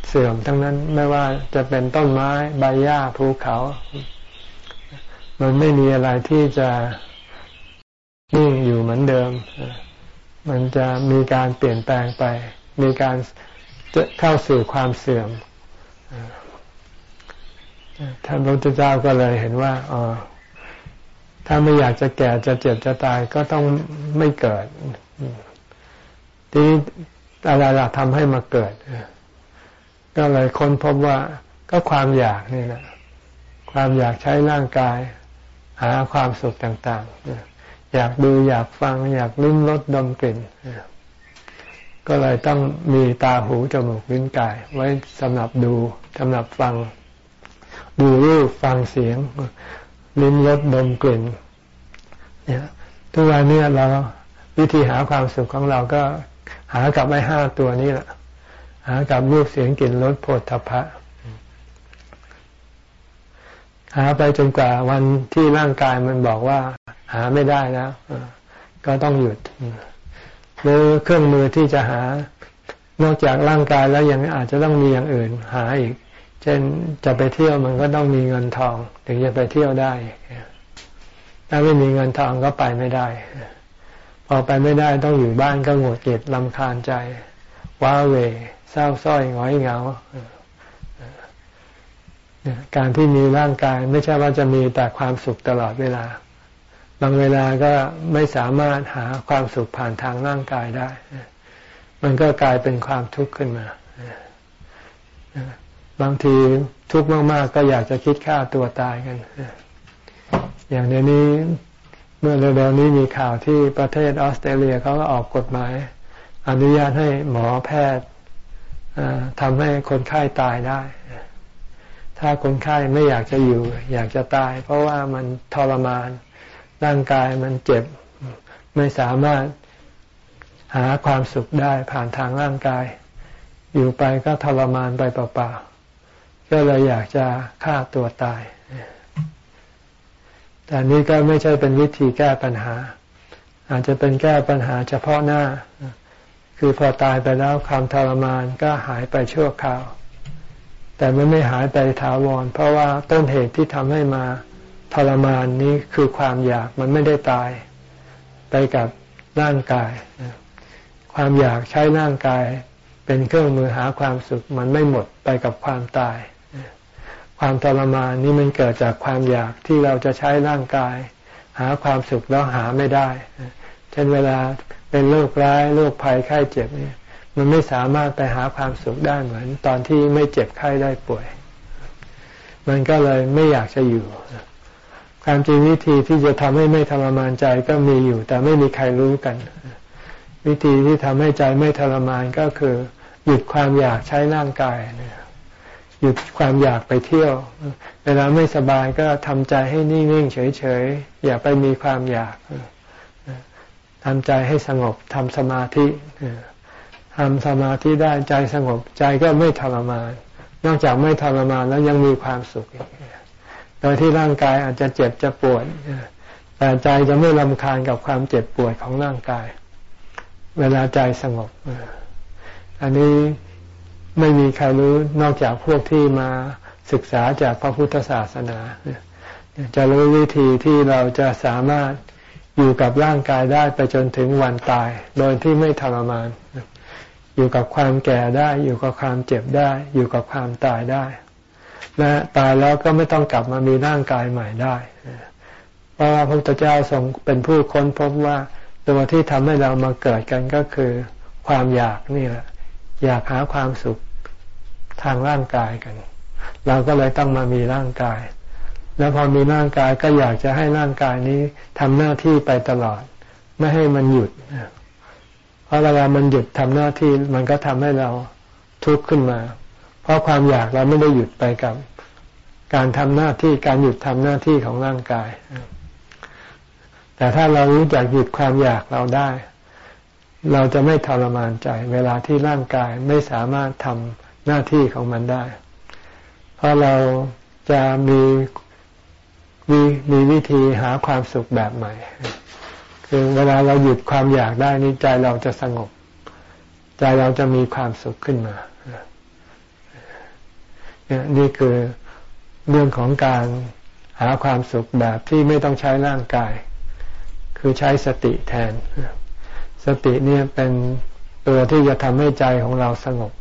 Speaker 1: เสื่อมทั้งนั้นไม่ว่าจะเป็นต้นไม้ใบหญ้าภูเขา มันไม่มีอะไรที่จะ นิ่งอยู่เหมือนเดิม มันจะมีการเปลี่ยนแปลงไป มีการจะเข้าสู่ความเสื่อมท่านพระพุทธเจ้าก็เลยเห็นว่าอ๋อถ้าไม่อยากจะแก่จะเจ็บจะตายก็ต้องไม่เกิด ที่อะไรล่ะทำให้มาเกิด ก็เลยค้นพบว่าก็ความอยากนี่แหละ ความอยากใช้ร่างกาย หาความสุขต่าง ๆ อยากดูอยากฟัง อยากลิ้มรสดมกลิ่น ก็เลยต้องมีตาหูจมูกลิ้นกาย ไว้สำหรับดูสำหรับฟัง ดูรูปฟังเสียง ลิ้มรสดมกลิ่น เนี่ยทุกวันนี้เราวิธีหาความสุขของเราก็หากับไอ้ห้าตัวนี้แหละหากับรูปเสียงกลิ่นรสโผฏฐพะหาไปจนกว่าวันที่ร่างกายมันบอกว่า หาไม่ได้แล้วก็ต้องหยุดหรือเครื่องมือที่จะหานอกจากร่างกายแล้วยังอาจจะต้องมีอย่างอื่น หาอีก เช่นจะไปเที่ยวมันก็ต้องมีเงินทอง ถึงจะไปเที่ยวได้ ถ้าไม่มีเงินทองก็ไปไม่ได้ พอไปไม่ได้ต้องอยู่บ้านก็หงุดหงิดลำคาญใจ ว้าเวเศร้าส้อยหงอยเหงาการที่มีร่างกายไม่ใช่ว่าจะมีแต่ความสุขตลอดเวลา บางเวลาก็ไม่สามารถหาความสุขผ่านทางร่างกายได้ มันก็กลายเป็นความทุกข์ขึ้นมา บางทีทุกข์มากๆ ก็อยากจะคิดฆ่าตัวตายกัน อย่างเดี๋ยวนี้เมื่อเร็วๆนี้มีข่าวที่ประเทศออสเตรเลียเขาก็ออกกฎหมาย อนุญาตให้หมอแพทย์ทำให้คนไข้ตายได้ ถ้าคนไข้ไม่อยากจะอยู่ อยากจะตาย เพราะว่ามันทรมาน ร่างกายมันเจ็บ ไม่สามารถหาความสุขได้ผ่านทางร่างกาย อยู่ไปก็ทรมานไปเปล่าๆก็เลยอยากจะฆ่าตัวตาย แต่นี้ก็ไม่ใช่เป็นวิธีแก้ปัญหา อาจจะเป็นแก้ปัญหาเฉพาะหน้า คือพอตายไปแล้วความทรมานก็หายไปชั่วคราว แต่มันไม่หายไปถาวร เพราะว่าต้นเหตุที่ทำให้มา ทรมานนี้คือความอยากมันไม่ได้ตายไปกับร่างกาย ความอยากใช้ร่างกาย เป็นเครื่องมือหาความสุข มันไม่หมดไปกับความตาย ความทรมานนี้มันเกิดจากความอยากที่เราจะใช้ร่างกาย หาความสุขแล้วหาไม่ได้เช่นเวลาเป็นโรคร้ายโรคภัยไข้เจ็บเนี่ยมันไม่สามารถไปหาความสุขได้เหมือน ตอนที่ไม่เจ็บไข้ได้ป่วย มันก็เลยไม่อยากจะอยู่ ความจริงวิธีที่จะทำให้ไม่ทรมานใจก็มีอยู่ แต่ไม่มีใครรู้กัน วิธีที่ทำให้ใจไม่ทรมานก็คือ หยุดความอยากใช้ร่างกายหยุดความอยากไปเที่ยว เวลาไม่สบายก็ทำใจให้นิ่งๆเฉยๆอย่าไปมีความอยากทำใจให้สงบทำสมาธิทำสมาธิได้ใจสงบใจก็ไม่ทรมาน นอกจากไม่ทรมานแล้วยังมีความสุขอีก โดยที่ร่างกายอาจจะเจ็บจะปวดแต่ใจจะไม่ลำคาญกับความเจ็บปวดของร่างกาย เวลาใจสงบ อันนี้ไม่มีใครรู้นอกจากพวกที่มาศึกษาจากพระพุทธศาสนา จะรู้วิธีที่เราจะสามารถอยู่กับร่างกายได้ไปจนถึงวันตาย โดยที่ไม่ทรมาน อยู่กับความแก่ได้ อยู่กับความเจ็บได้ อยู่กับความตายได้ และตายแล้วก็ไม่ต้องกลับมามีร่างกายใหม่ได้ เพราะว่าพระพุทธเจ้าทรงเป็นผู้ค้นพบว่าตัวที่ทำให้เรามาเกิดกันก็คือความอยากนี่แหละ อยากหาความสุขทางร่างกายกัน เราก็เลยต้องมามีร่างกาย แล้วพอมีร่างกายก็อยากจะให้ร่างกายนี้ทำหน้าที่ไปตลอด ไม่ให้มันหยุดเพราะเวลามันหยุดทำหน้าที่มันก็ทำให้เราทุกข์ขึ้นมา เพราะความอยากเราไม่ได้หยุดไปกับการทำหน้าที่การหยุดทำหน้าที่ของร่างกาย แต่ถ้าเรารู้จักหยุดความอยากเราได้ เราจะไม่ทรมานใจ เวลาที่ร่างกายไม่สามารถทำหน้าที่ของมันได้ เพราะเราจะมีมีมีวิธีหาความสุขแบบใหม่ คือเวลาเราหยุดความอยากได้นี่ใจเราจะสงบ ใจเราจะมีความสุขขึ้นมา นี่คือเรื่องของการหาความสุขแบบที่ไม่ต้องใช้ร่างกาย คือใช้สติแทน สติเนี่ยเป็นตัวที่จะทำให้ใจของเราสงบ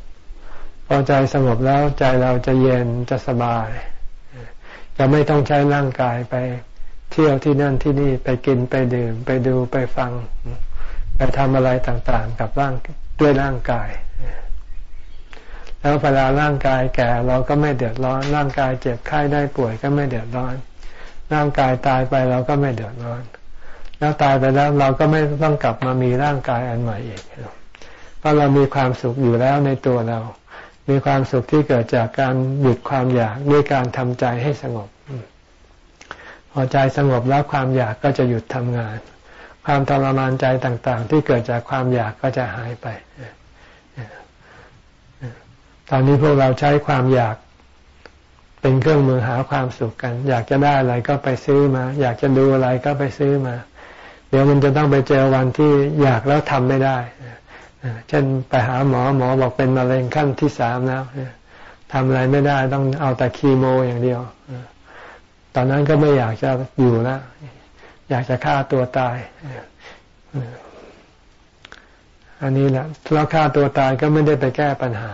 Speaker 1: พอใจสงบแล้วใจเราจะเย็นจะสบาย จะไม่ต้องใช้ร่างกายไปเที่ยวที่นั่นที่นี่ไปกินไปดื่ม ไปดูไปฟัง ไปทำอะไรต่างๆ กับร่างด้วยร่างกาย แล้วเวลาร่างกายแก่เราก็ไม่เดือดร้อน ร่างกายเจ็บไข้ได้ป่วยก็ไม่เดือดร้อน ร่างกายตายไปเราก็ไม่เดือดร้อน แล้วตายไปแล้วเราก็ไม่ต้องกลับมามีร่างกายอันใหม่อีกเพราะเรามีความสุขอยู่แล้วในตัวเรา มีความสุขที่เกิดจากการหยุดความอยากด้วยการทำใจให้สงบ พอใจสงบแล้วความอยากก็จะหยุดทำงาน ความทรมานใจต่างๆ ที่เกิดจากความอยากก็จะหายไป ตอนนี้พวกเราใช้ความอยากเป็นเครื่องมือหาความสุขกัน อยากจะได้อะไรก็ไปซื้อมา อยากจะดูอะไรก็ไปซื้อมา เดี๋ยวมันจะต้องไปเจอวันที่อยากแล้วทำไม่ได้เช่นไปหาหมอหมอบอกเป็นมะเร็งขั้นที่สามแล้วทำอะไรไม่ได้ต้องเอาแต่คีโมอย่างเดียว ตอนนั้นก็ไม่อยากจะอยู่แล้วอยากจะฆ่าตัวตาย อันนี้แหละแล้วฆ่าตัวตายก็ไม่ได้ไปแก้ปัญหา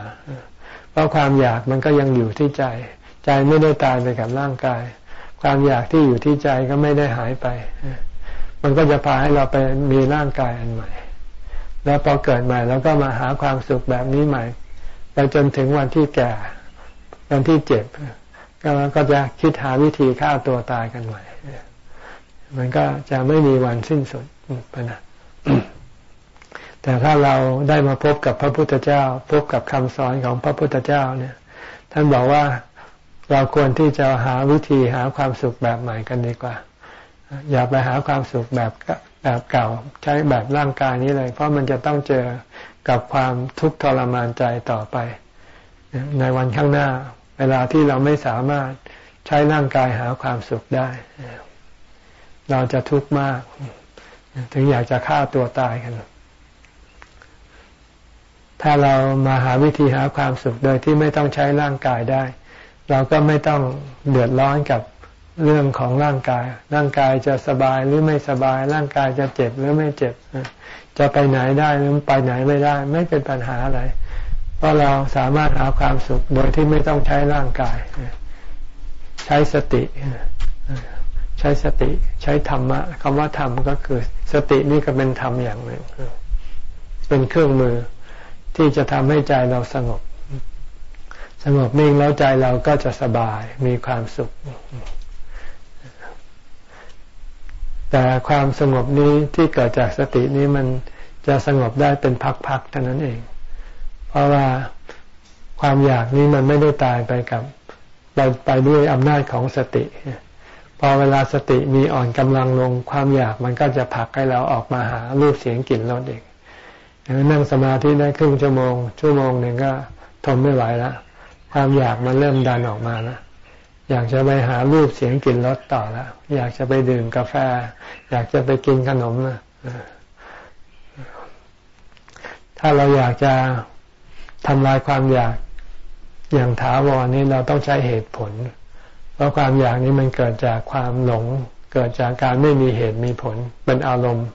Speaker 1: ราะความอยากมันก็ยังอยู่ที่ใจ ใจไม่ได้ตายไปกับร่างกาย ความอยากที่อยู่ที่ใจก็ไม่ได้หายไป มันก็จะพาให้เราไปมีร่างกายอันใหม่ แล้วพอเกิดใหม่แล้วก็มาหาความสุขแบบนี้ใหม่ไปจนถึงวันที่แก่ วันที่เจ็บก็จะคิดหาวิธีฆ่าตัวตายกันใหม่ มันก็จะไม่มีวันสิ้นสุดปนะ แต่ถ้าเราได้มาพบกับพระพุทธเจ้า พบกับคำสอนของพระพุทธเจ้าเนี่ย ท่านบอกว่าเราควรที่จะหาวิธีหาความสุขแบบใหม่กันดีกว่า อย่าไปหาความสุขแบบแบบเก่า ใช้แบบร่างกายนี้เลย เพราะมันจะต้องเจอกับความทุกข์ทรมานใจต่อไป ในวันข้างหน้า เวลาที่เราไม่สามารถใช้ร่างกายหาความสุขได้ เราจะทุกข์มาก ถึงอยากจะฆ่าตัวตายกัน ถ้าเรามาหาวิธีหาความสุขโดยที่ไม่ต้องใช้ร่างกายได้ เราก็ไม่ต้องเดือดร้อนกับเรื่องของร่างกาย ร่างกายจะสบายหรือไม่สบาย ร่างกายจะเจ็บหรือไม่เจ็บ จะไปไหนได้หรือไปไหนไม่ได้ ไม่เป็นปัญหาอะไร เพราะเราสามารถหาความสุขโดยที่ไม่ต้องใช้ร่างกาย ใช้สติ ใช้สติ ใช้ธรรมะคำว่าธรรมก็คือ สตินี่ก็เป็นธรรมอย่างหนึ่ง เป็นเครื่องมือ ที่จะทำให้ใจเราสงบ สงบนิ่งแล้วใจเราก็จะสบายมีความสุข แต่ความสงบนี้ที่เกิดจากสตินี้มันจะสงบได้เป็นพักๆเท่านั้นเอง เพราะว่าความอยากนี้มันไม่ได้ตายไปกับไปไปด้วยอำนาจของสติ พอเวลาสติมีอ่อนกำลังลงความอยากมันก็จะผลักให้เราออกมาหารูปเสียงกลิ่นรสเอง นั่งสมาธิได้ครึ่งชั่วโมง ชั่วโมงหนึ่งก็ทนไม่ไหวแล้วความอยากมันเริ่มดันออกมาแล้วอยากจะไปหารูปเสียงกลิ่นรสต่อแล้วอยากจะไปดื่มกาแฟ อยากจะไปกินขนมนะถ้าเราอยากจะทำลายความอยากอย่างถาวรนี้เราต้องใช้เหตุผล เพราะความอยากนี้มันเกิดจากความหลง เกิดจากการไม่มีเหตุมีผลเป็นอารมณ์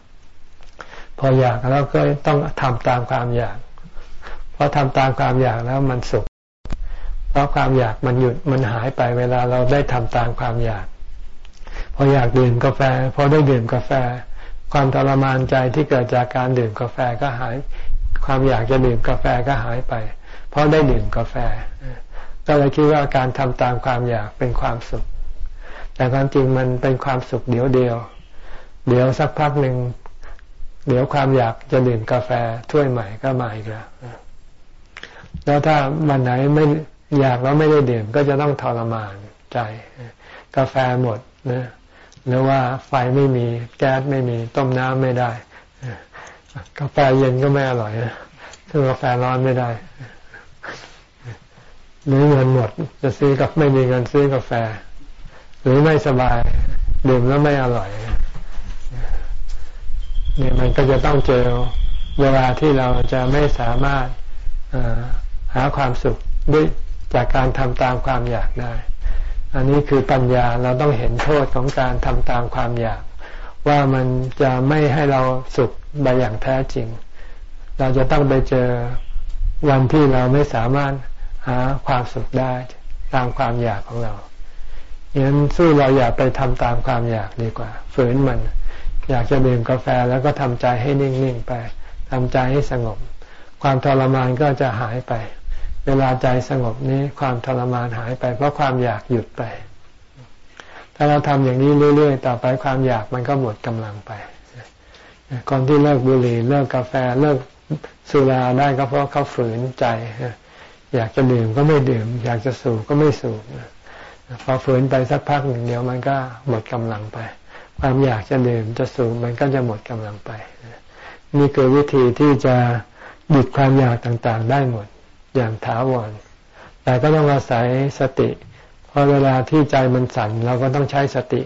Speaker 1: พออยากแล้วก็ต้องทำตามความอยากเพราะทำตามความอยากแล้วมันสุข เพราะความอยากมันหยุดมันหายไปเวลาเราได้ทำตามความอยาก พออยากดื่มกาแฟ พอได้ดื่มกาแฟ ความทรมานใจที่เกิดจากการดื่มกาแฟก็หาย ความอยากจะดื่มกาแฟก็หายไป เพราะได้ดื่มกาแฟ ก็เลยคิดว่าการทำตามความอยากเป็นความสุข แต่ความจริงมันเป็นความสุขเดียวเดียว เดี๋ยวสักพักหนึ่ง เดี๋ยวความอยากจะดื่มกาแฟถ้วยใหม่ก็มาอีกแล้วแล้วถ้าวันไหนไม่อยากแล้วไม่ได้ดื่มก็จะต้องทรมานใจ กาแฟหมดนะหรือว่าไฟไม่มีแก๊สไม่มีต้มน้ำไม่ได้กาแฟเย็นก็ไม่อร่อยนะซื้อกาแฟร้อนไม่ได้หรือเงินหมด จะซื้อกับไม่มีเงินซื้อกาแฟ หรือไม่สบายดื่มแล้วไม่อร่อย เนี่ยมันก็จะต้องเจอเวลาที่เราจะไม่สามารถหาความสุขด้วยจากการทำตามความอยากได้ อันนี้คือปัญญาเราต้องเห็นโทษของการทำตามความอยาก ว่ามันจะไม่ให้เราสุขไปอย่างแท้จริง เราจะต้องไปเจอวันที่เราไม่สามารถหาความสุขได้ตามความอยากของเราอย่างนั้นสู้เราอย่าไปทำตามความอยากดีกว่า ฝืนมัน อยากจะดื่มกาแฟแล้วก็ทำใจให้นิ่งๆไปทำใจให้สงบ ความทรมานก็จะหายไป เวลาใจสงบนี้ความทรมานหายไป เพราะความอยากหยุดไป ถ้าเราทำอย่างนี้เรื่อยๆ ต่อไปความอยากมันก็หมดกำลังไป คนที่เลิกบุหรี่เลิกกาแฟเลิกสุราได้ก็เพราะเขาฝืนใจ อยากจะดื่มก็ไม่ดื่ม อยากจะสูบก็ไม่สูบพอฝืนไปสักพักหนึ่งเดียวมันก็หมดกำลังไป ความอยากจะดื่มจะสูงมันก็จะหมดกำลังไป นี่คือวิธีที่จะหยุดความอยากต่างๆ ได้หมดอย่างถาวร แต่ก็ต้องอาศัยสติเพราะเวลาที่ใจมันสั่นเราก็ต้องใช้สติ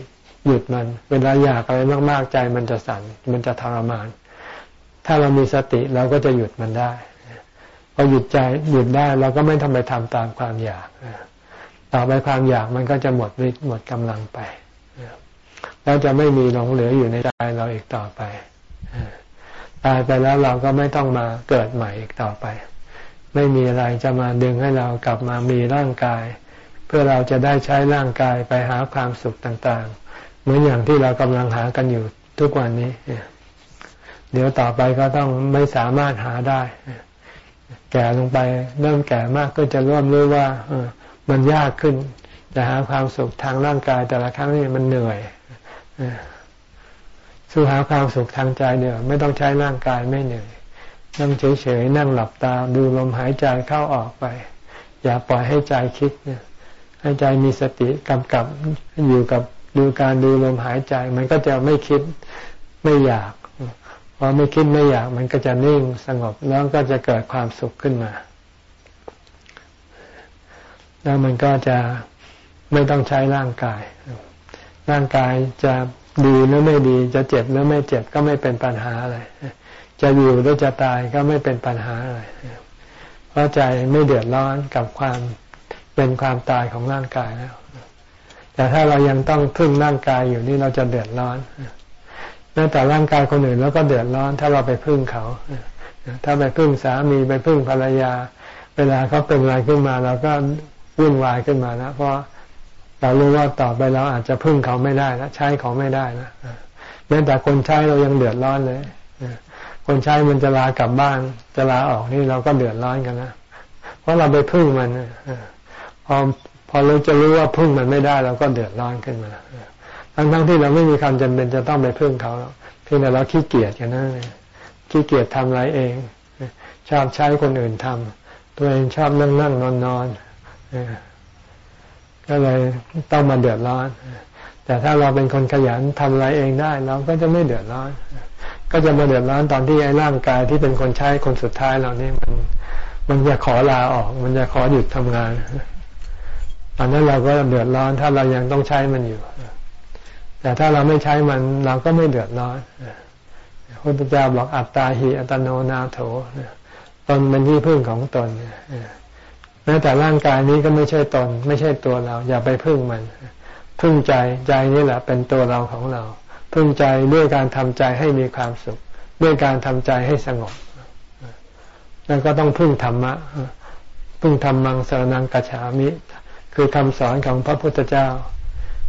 Speaker 1: หยุดมัน เวลาอยากอะไรมาก ๆ ใจมันจะสั่นมันจะทรมาน ถ้าเรามีสติเราก็จะหยุดมันได้พอหยุดใจหยุดได้เราก็ไม่ทำไปทำตามความอยาก ต่อไปความอยากมันก็จะหมดฤทธิ์หมดกำลังไป แล้วจะไม่มีหลงเหลืออยู่ในใจเราอีกต่อไปตายไปแล้วเราก็ไม่ต้องมาเกิดใหม่อีกต่อไป ไม่มีอะไรจะมาดึงให้เรากลับมามีร่างกาย เพื่อเราจะได้ใช้ร่างกายไปหาความสุขต่างๆ เหมือนอย่างที่เรากำลังหากันอยู่ทุกวันนี้ เดี๋ยวต่อไปก็ต้องไม่สามารถหาได้ แก่ลงไปเริ่มแก่มากก็จะร่วมรู้ว่ามันยากขึ้น จะหาความสุขทางร่างกายแต่ละครั้งนี่มันเหนื่อย สู้หาความสุขทางใจเดียวไม่ต้องใช้ร่างกายไม่เหนื่อยนั่งเฉยๆนั่งหลับตา ดูลมหายใจเข้าออกไป อย่าปล่อยให้ใจคิดเนี่ยให้ใจมีสติกำกับอยู่กับดูการดูลมหายใจ มันก็จะไม่คิดไม่อยากพอไม่คิดไม่อยาก มันก็จะนิ่งสงบแล้วก็จะเกิดความสุขขึ้นมา แล้วมันก็จะไม่ต้องใช้ร่างกาย ร่างกายจะดีหรือไม่ดี จะเจ็บหรือไม่เจ็บก็ไม่เป็นปัญหาอะไรจะอยู่หรือจะตายก็ไม่เป็นปัญหาอะไรเพราะใจไม่เดือดร้อนกับความเป็นความตายของร่างกายแล้ว แต่ถ้าเรายังต้องพึ่งร่างกายอยู่นี่เราจะเดือดร้อนแม้แต่ร่างกายคนอื่นเราก็เดือดร้อน ถ้าเราไปพึ่งเขา ถ้าไปพึ่งสามีไปพึ่งภรรยา เวลาเขาเป็นอะไรขึ้นมาเราก็วุ่นวายขึ้นมานะเพราะ เรารู้ว่าต่อไปเราอาจจะพึ่งเขาไม่ได้นะใช้เขาไม่ได้นะแม้แต่คนใช้เรายังเดือดร้อนเลยคนใช้มันจะลากลับบ้าน จะลาออกนี่เราก็เดือดร้อนกันนะเพราะเราไปพึ่งมันพอพอเราจะรู้ว่าพึ่งมันไม่ได้เราก็เดือดร้อนขึ้นมาทั้งทั้งที่เราไม่มีความจำเป็นจะต้องไปพึ่งเขาเพียงแต่เราขี้เกียจกันนั่นเองขี้เกียจทำอะไรเองชอบใช้คนอื่นทำตัวเองชอบนั่งนั่งนอนนอน ก็เลยต้องมาเดือดร้อน แต่ถ้าเราเป็นคนขยันทำอะไรเองได้ เราก็จะไม่เดือดร้อน ก็จะมาเดือดร้อนตอนที่ไอ้ร่างกายที่เป็นคนใช้คนสุดท้ายเรานี่มัน มันจะขอลาออก มันจะขอหยุดทำงานตอนนั้นเราก็เดือดร้อนถ้าเรายังต้องใช้มันอยู่ แต่ถ้าเราไม่ใช้มันเราก็ไม่เดือดร้อนพระพุทธเจ้าบอกอัตตาหิอัตโนนาโถตนเป็นที่พึ่งของตน แม้แต่ร่างกายนี้ก็ไม่ใช่ตน ไม่ใช่ตัวเรา อย่าไปพึ่งมัน พึ่งใจใจนี่แหละเป็นตัวเราของเรา พึ่งใจด้วยการทำใจให้มีความสุข ด้วยการทำใจให้สงบแล้วก็ต้องพึ่งธรรมะพึ่งธรรมังสรนังกัจฉามิ คือคำสอนของพระพุทธเจ้า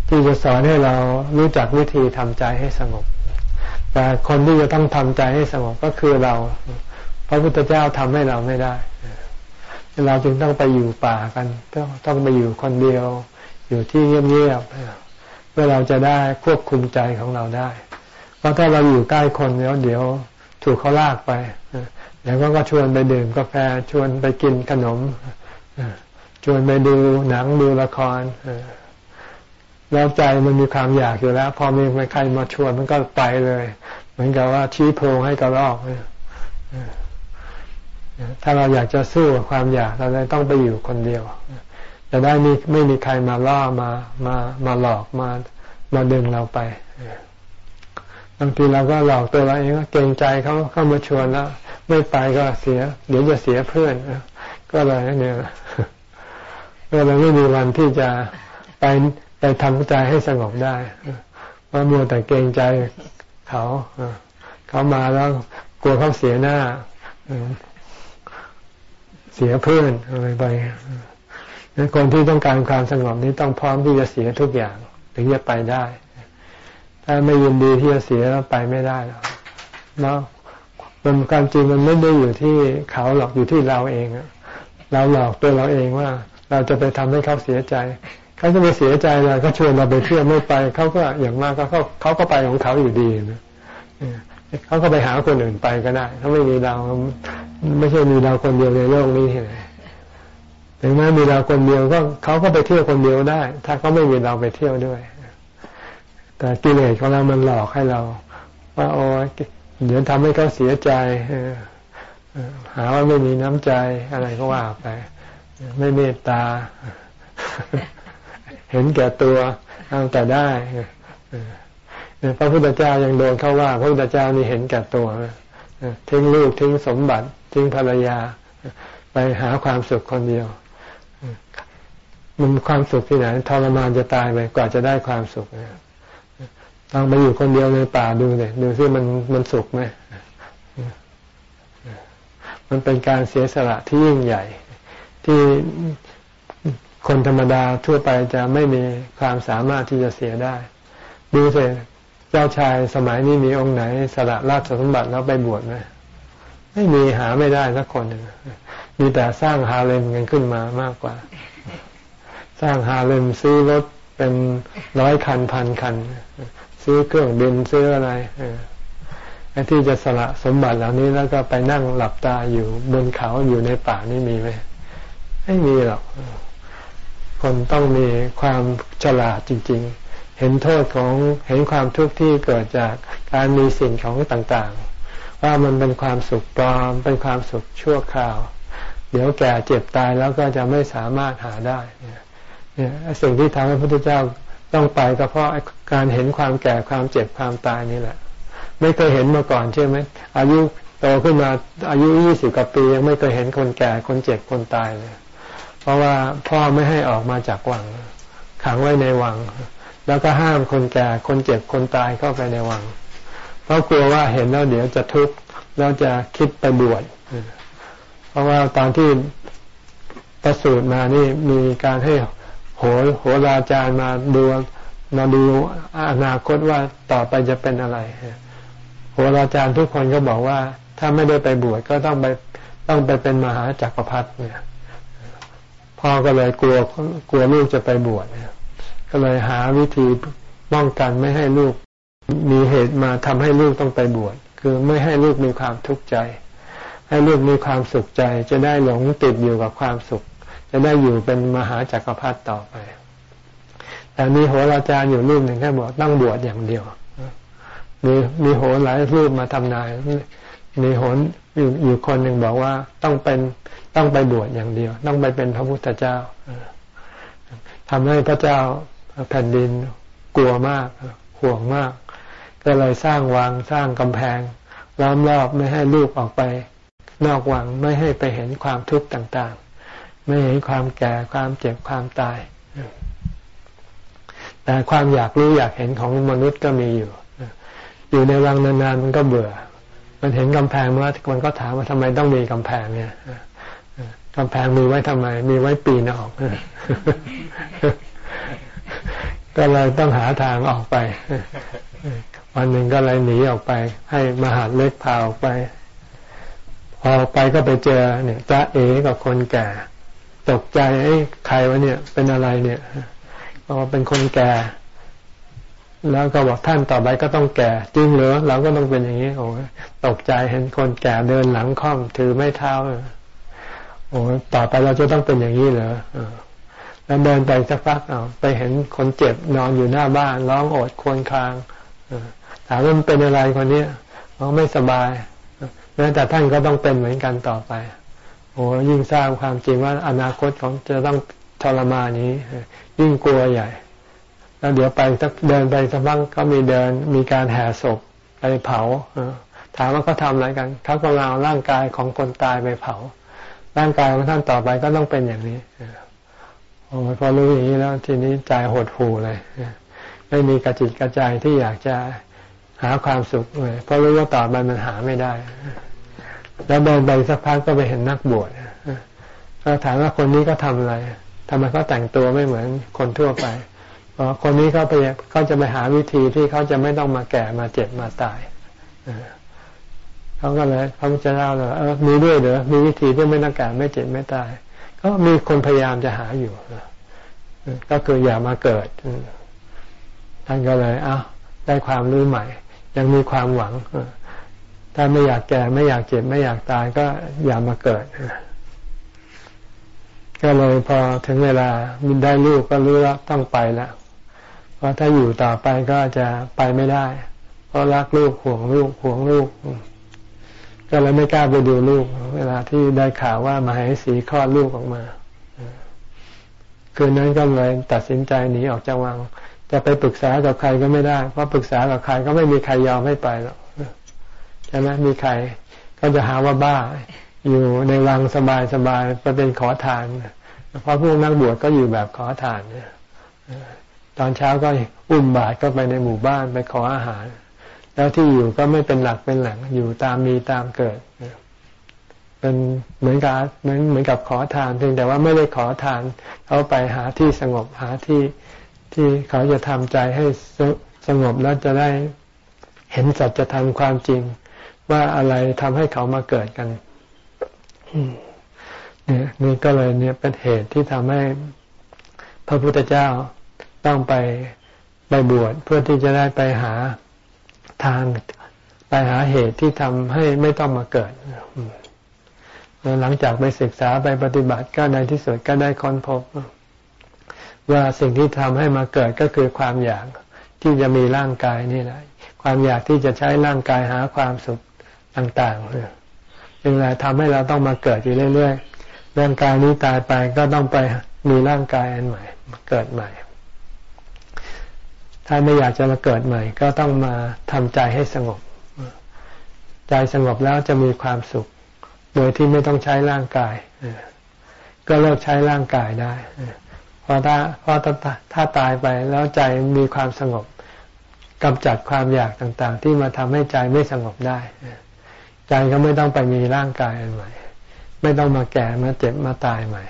Speaker 1: ที่จะสอนให้เรารู้จักวิธีทำใจให้สงบ แต่คนที่จะต้องทำใจให้สงบก็คือเรา พระพุทธเจ้าทำให้เราไม่ได้ เราจึงต้องไปอยู่ป่ากัน ต้องต้องไปอยู่คนเดียว อยู่ที่เงียบๆเพื่อเราจะได้ควบคุมใจของเราได้ เพราะถ้าเราอยู่ใกล้คนแล้วเดี๋ยวถูกเขาลากไปเดี๋ยวก็ชวนไปดื่มกาแฟชวนไปกินขนมชวนไปดูหนังดูละครแล้วใจมันมีความอยากอยู่แล้ว พอมีใครมาชวนมันก็ไปเลย เหมือนกับว่าชี้โพงให้กระรอก ถ้าเราอยากจะสู้ความอยากเราเลยต้องไปอยู่คนเดียว จะได้มีไม่มีใครมาล่อมามามาหลอกมามาดึงเราไปบางทีเราก็หลอกตัวเราเองเกรงใจเขาเข้ามาชวนแล้วไม่ไปก็เสีย เดี๋ยวจะเสียเพื่อนก็เลยเนี่ยก็เลยไม่มีวันที่จะไปไปทำใจให้สงบได้เพราะมัวแต่เกรงใจเขาเขามาแล้วกลัวเขาเสียหน้า เสียเพื่อนอะไรไปคนที่ต้องการความสงบนี้ต้องพร้อมที่จะเสียทุกอย่าง ถึงจะไปได้ ถ้าไม่ยินดีที่จะเสียแล้วไปไม่ได้แล้วแล้วมันการจริงมันไม่ได้อยู่ที่เขาหรอกอยู่ที่เราเองเราหลอกตัวเราเองว่า เราจะไปทำให้เขาเสียใจ เขาจะไปเสียใจอะไรก็ชวนเราไปเที่ยวไม่ไป เขาก็อย่างมากก็เขาเขาก็ไปของเขาอยู่ดีนะ เขาก็ไปหาคนอื่นไปก็ได้ ถ้าไม่มีเราไม่ใช่มีเราคนเดียวในโลกนี้ที่ไหนถึงแม้มีเราคนเดียวก็เขาก็ไปเที่ยวคนเดียวได้ ถ้าเขาไม่มีเราไปเที่ยวด้วย แต่กิเลสของเรามันหลอกให้เรา ว่าโอ้เดี๋ยวทำให้เขาเสียใจหาว่าไม่มีน้ำใจอะไรก็ว่าไป ไม่เมตตา เห็นแก่ตัวเอาแต่ได้ พระพุทธเจ้ายังโดนเขาว่า พระพุทธเจ้านี่เห็นแก่ตัวทิ้งลูกทิ้งสมบัติ ทิ้งภรรยา ไปหาความสุขคนเดียว มันความสุขที่ไหนทรมานจะตายไปกว่าจะได้ความสุขต้องไปอยู่คนเดียวในป่าดูเลยดูซิมันมันสุขไหมมันเป็นการเสียสละที่ยิ่งใหญ่ ที่คนธรรมดาทั่วไปจะไม่มีความสามารถที่จะเสียได้ ดูสิ เจ้าชายสมัยนี้มีองค์ไหนสละราชสมบัติแล้วไปบวชไหมไม่มีหาไม่ได้สักคนมีแต่สร้างฮาเลมกันขึ้นมามากกว่า สร้างฮาเลมซื้อรถเป็นร้อยคันพันคัน ซื้อเครื่องบินซื้ออะไรไอ้ที่จะสละสมบัติเหล่านี้แล้วก็ไปนั่งหลับตาอยู่บนเขาอยู่ในป่านี่มีไหมไม่มีหรอก คนต้องมีความฉลาดจริง ๆ เห็นโทษของเห็นความทุกข์ที่เกิดจากการมีสิ่งของต่างๆ ว่ามันเป็นความสุขปลอมเป็นความสุขชั่วคราว เดี๋ยวแก่เจ็บตายแล้วก็จะไม่สามารถหาได้เนี่ยสิ่งที่ทำให้พระพุทธเจ้าต้องไปก็เพราะการเห็นความแก่ความเจ็บความตายนี่แหละ ไม่เคยเห็นมาก่อนใช่ไหมอายุโตขึ้นมาอายุยี่สิบกว่าปียังไม่เคยเห็นคนแก่คนเจ็บคนตายเลย เพราะว่าพ่อไม่ให้ออกมาจากวังขังไว้ในวัง แล้วก็ห้ามคนแก่คนเจ็บคนตายเข้าไปในวัง เพราะกลัวว่าเห็นแล้วเดี๋ยวจะทุกข์แล้วจะคิดไปบวชเพราะว่าตอนที่ประสูติมานี่มีการให้โหโหราจารย์มาดูมาดูอนาคตว่าต่อไปจะเป็นอะไรโหราจารย์ทุกคนก็บอกว่า ถ้าไม่ได้ไปบวชก็ต้องไปต้องไปเป็นมหาจักรพรรดิเนี่ยพ่อก็เลยกลัวกลัวลูกจะไปบวชเนี่ย ก็เลยหาวิธีป้องกันไม่ให้ลูกมีเหตุมาทำให้ลูกต้องไปบวชคือไม่ให้ลูกมีความทุกข์ใจ ให้ลูกมีความสุขใจ จะได้หลงติดอยู่กับความสุข จะได้อยู่เป็นมหาจักรพรรดิต่อไป แต่มีโหราจารย์อยู่รูปหนึ่งแค่บอกต้องบวชอย่างเดียว มีมีโหหลายรูปมาทำนาย มีโหนอยู่อยู่คนหนึ่งบอกว่าต้องเป็นต้องไปบวชอย่างเดียว ต้องไปเป็นพระพุทธเจ้าทำให้พระเจ้า แผ่นดินกลัวมากห่วงมาก ก็เลยสร้างวังสร้างกำแพงล้อมรอบไม่ให้ลูกออกไป นอกวังไม่ให้ไปเห็นความทุกข์ต่างๆ ไม่เห็นความแก่ความเจ็บความตาย แต่ความอยากรู้อยากเห็นของมนุษย์ก็มีอยู่ อยู่ในวังนานๆมันก็เบื่อ มันเห็นกำแพงมันมันก็ถามว่าทำไมต้องมีกำแพงเนี่ยกำแพงมีไว้ทำไม มีไว้ปีนออก ก็เลยต้องหาทางออกไป วันหนึ่งก็เลยหนีออกไป ให้มหาเล็กพาออกไป พอไปก็ไปเจอเนี่ยจ้าเอ๋กับคนแก่ ตกใจไอ้ใครวะเนี่ยเป็นอะไรเนี่ยบอกว่าเป็นคนแก่ แล้วก็บอกท่านต่อไปก็ต้องแก่จริงเหรอเราก็ต้องเป็นอย่างนี้โอ้ตกใจเห็นคนแก่เดินหลังค่อมถือไม้เท้าโอ้ต่อไปเราจะต้องเป็นอย่างนี้เหรอ แล้วเดินไปสักพักเอาไปเห็นคนเจ็บนอนอยู่หน้าบ้าน ร้องโอดครวญครางถามว่ามันเป็นอะไรคนนี้เขาไม่สบายแม้แต่ท่านก็ต้องเป็นเหมือนกันต่อไปโอ้ยิ่งทราบความจริงว่าอนาคตของจะต้องทรมานนี้ ยิ่งกลัวใหญ่ แล้วเดี๋ยวไปสักเดินไปสักพักก็มีเดินมีการแห่ศพไปเผาถามว่าเขาทาอะไรกันเขากำลังเอาร่างกายของคนตายไปเผา ร่างกายของท่านต่อไปก็ต้องเป็นอย่างนี้ โอ้พอรู้อย่างนี้แล้วทีนี้ใจหดหูเลย ไม่มีกระจิตกระใจที่อยากจะหาความสุขเลยเพราะรู้ว่าต่อไปมันหาไม่ได้ แล้วเดินไปสักพักก็ไปเห็นนักบวชก็ถามว่าคนนี้ก็ทำอะไรทำไมเขาแต่งตัวไม่เหมือนคนทั่วไปเพราะคนนี้เขาไปเขาจะไปหาวิธีที่เขาจะไม่ต้องมาแก่มาเจ็บมาตายเขาก็เลยเขาจะเล่าเลยเออมีด้วยเหรอมีวิธีที่ไม่ต้องแก่ไม่เจ็บไม่ตาย ก็มีคนพยายามจะหาอยู่ก็คืออย่ามาเกิดท่านก็เลยเอาได้ความรู้ใหม่ ยังมีความหวังถ้าไม่อยากแก่ไม่อยากเจ็บไม่อยากตายก็อย่ามาเกิดก็เลยพอถึงเวลามินได้ลูกก็รู้ว่าต้องไปแล้วเพราะถ้าอยู่ต่อไปก็จะไปไม่ได้ เพราะรักลูกห่วงลูกห่วงลูก ก็เลยไม่กล้าไปดูลูก เวลาที่ได้ข่าวว่ามาให้สีคลอดลูกออกมาคืนนั้นก็เลยตัดสินใจหนีออกจากวัง จะไปปรึกษากับใครก็ไม่ได้ เพราะปรึกษากับใครก็ไม่มีใครยอมให้ไปหรอกใช่ไหมมีใคร ก็จะหาว่าบ้า อยู่ในวังสบายสบายไปเป็นขอทานเพราะพวกนักบวชก็อยู่แบบขอทานเนี่ยตอนเช้าก็อุ้มบาตรก็ไปในหมู่บ้านไปขออาหาร แล้วที่อยู่ก็ไม่เป็นหลักเป็นแหล่งอยู่ตามมีตามเกิด เป็นเหมือนกับเหมือนเหมือนกับขอทานเพียงแต่ว่าไม่ได้ขอทานเขาไปหาที่สงบหาที่ที่เขาจะทำใจให้สงบแล้วจะได้เห็นสัจธรรมความจริง ว่าอะไรทำให้เขามาเกิดกันเนี่ยนี่ก็เลยเนี่ยเป็นเหตุที่ทำให้พระพุทธเจ้าต้องไปไปบวชเพื่อที่จะได้ไปหา ทางไปหาเหตุที่ทำให้ไม่ต้องมาเกิดหลังจากไปศึกษาไปปฏิบัติก็ในที่สุดก็ได้ค้นพบ ว่าสิ่งที่ทำให้มาเกิดก็คือความอยากที่จะมีร่างกายนี่แหละความอยากที่จะใช้ร่างกายหาความสุขต่างๆจึงเลยทำให้เราต้องมาเกิดอยู่เรื่อยๆร่างกายนี้ตายไปก็ต้องไปมีร่างกายอันใหม่ เกิดใหม่ ถ้าไม่อยากจะมาเกิดใหม่ ก็ต้องมาทำใจให้สงบ ใจสงบแล้วจะมีความสุข โดยที่ไม่ต้องใช้ร่างกาย ก็เลิกใช้ร่างกายได้เพราะถ้าเพราะถ้าตายไปแล้วใจมีความสงบกำจัดความอยากต่าง ๆ ที่มาทำให้ใจไม่สงบได้ ใจก็ไม่ต้องไปมีร่างกายอันใหม่ ไม่ต้องมาแก่มาเจ็บมาตายใหม่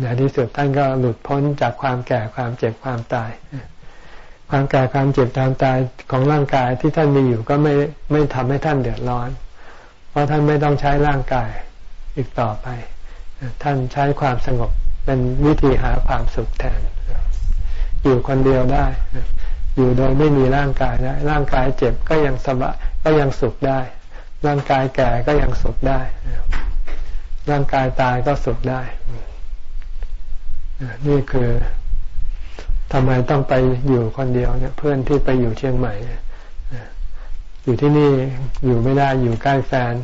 Speaker 1: ในที่สุดท่านก็หลุดพ้นจากความแก่ความเจ็บความตาย ความแก่ความเจ็บความตายของร่างกายที่ท่านมีอยู่ก็ไม่ไม่ทำให้ท่านเดือดร้อน เพราะท่านไม่ต้องใช้ร่างกายอีกต่อไป ท่านใช้ความสงบเป็นวิธีหาความสุขแทน อยู่คนเดียวได้ อยู่โดยไม่มีร่างกายได้ร่างกายเจ็บก็ยังสบายก็ยังสุขได้ ร่างกายแก่ก็ยังสุขได้ ร่างกายตายก็สุขได้ นี่คือ ทำไมต้องไปอยู่คนเดียวเนี่ย เพื่อนที่ไปอยู่เชียงใหม่อยู่ที่นี่อยู่ไม่ได้อยู่ใกล้แฟน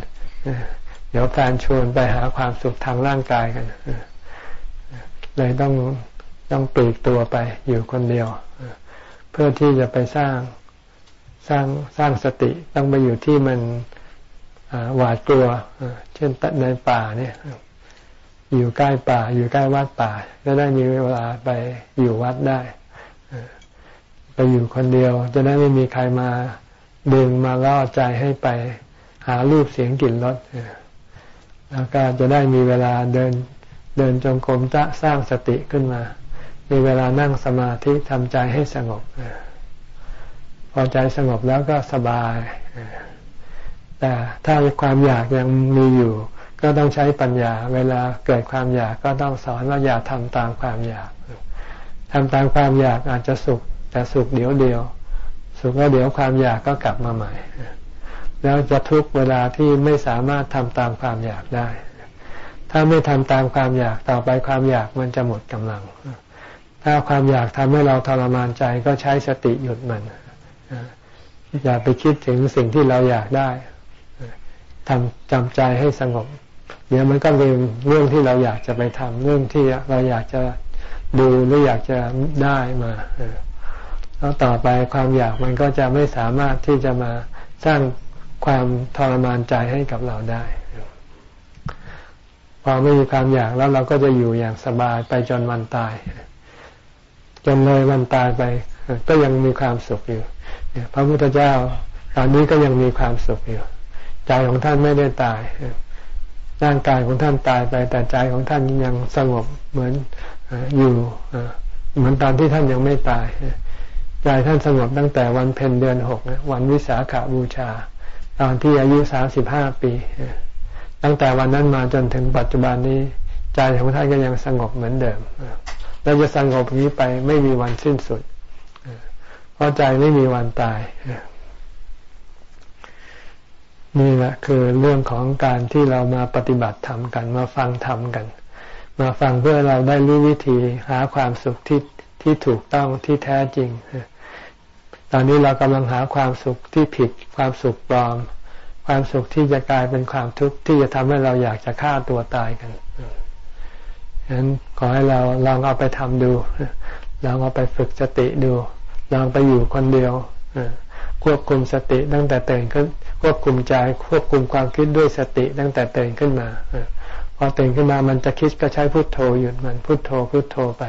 Speaker 1: เดี๋ยวแฟนชวนไปหาความสุขทางร่างกายกันเลยต้องต้องปลีกตัวไปอยู่คนเดียวเพื่อที่จะไปสร้างสร้างสร้างสติต้องไปอยู่ที่มันหวาดกลัวเช่นในป่าเนี่ย อยู่ใกล้ป่า อยู่ใกล้วัดป่าก็ได้มีเวลาไปอยู่วัดได้ไปอยู่คนเดียว จะได้ไม่มีใครมาดึงมาล่อใจให้ไปหารูปเสียงกลิ่นรสแล้วก็จะได้มีเวลาเดินเดินจงกรมจะสร้างสติขึ้นมา มีเวลานั่งสมาธิทำใจให้สงบพอใจสงบแล้วก็สบาย แต่ถ้าความอยากยังมีอยู่ ก็ต้องใช้ปัญญา เวลาเกิดความอยากก็ต้องสอนว่าอย่าทำตามความอยากทำตามความอยากอาจจะสุข แต่สุขเดี๋ยวเดียว สุขแล้วเดี๋ยวความอยากก็กลับมาใหม่ แล้วจะทุกเวลาที่ไม่สามารถทำตามความอยากได้ ถ้าไม่ทำตามความอยากต่อไปความอยากมันจะหมดกำลัง ถ้าความอยากทำให้เราทรมานใจก็ใช้สติหยุดมันอย่าไปคิดถึงสิ่งที่เราอยากได้ทำจำใจให้สงบ เดี๋ยวมันก็เป็นเรื่องที่เราอยากจะไปทำเรื่องที่เราอยากจะดูหรืออยากจะได้มาแล้วต่อไปความอยากมันก็จะไม่สามารถที่จะมาสร้างความทรมานใจให้กับเราได้พอไม่มีความอยากแล้วเราก็จะอยู่อย่างสบายไปจนวันตาย จนเลยวันตายไป ก็ยังมีความสุขอยู่พระพุทธเจ้าตอนนี้ก็ยังมีความสุขอยู่ ใจของท่านไม่ได้ตาย ร่างกายของท่านตายไป แต่ใจของท่านยังสงบเหมือนอยู่เหมือนตอนที่ท่านยังไม่ตายใจท่านสงบตั้งแต่วันเพ็ญเดือนหกวันวิสาขาบูชา ตอนที่อายุสามสิบห้าปี ตั้งแต่วันนั้นมาจนถึงปัจจุบันนี้ ใจของท่านก็ยังสงบเหมือนเดิมเราจะสงบนี้ไปไม่มีวันสิ้นสุดเพราะใจไม่มีวันตาย นี่แหละคือเรื่องของการที่เรามาปฏิบัติธรรมกัน มาฟังธรรมกัน มาฟังเพื่อเราได้รู้วิธีหาความสุขที่ที่ถูกต้องที่แท้จริง ตอนนี้เรากำลังหาความสุขที่ผิดความสุขปลอม ความสุขที่จะกลายเป็นความทุกข์ที่จะทำให้เราอยากจะฆ่าตัวตายกันฉะนั้นขอให้เราลองเอาไปทำดูลองเอาไปฝึกสติดูลองไปอยู่คนเดียวควบคุมสติตั้งแต่ตื่นขึ้น ควบคุมใจควบคุมความคิดด้วยสติตั้งแต่ตื่นขึ้นมาพอตื่นขึ้นมามันจะคิดก็ใช้พุทโธหยุดมันพุทโธพุทโธไป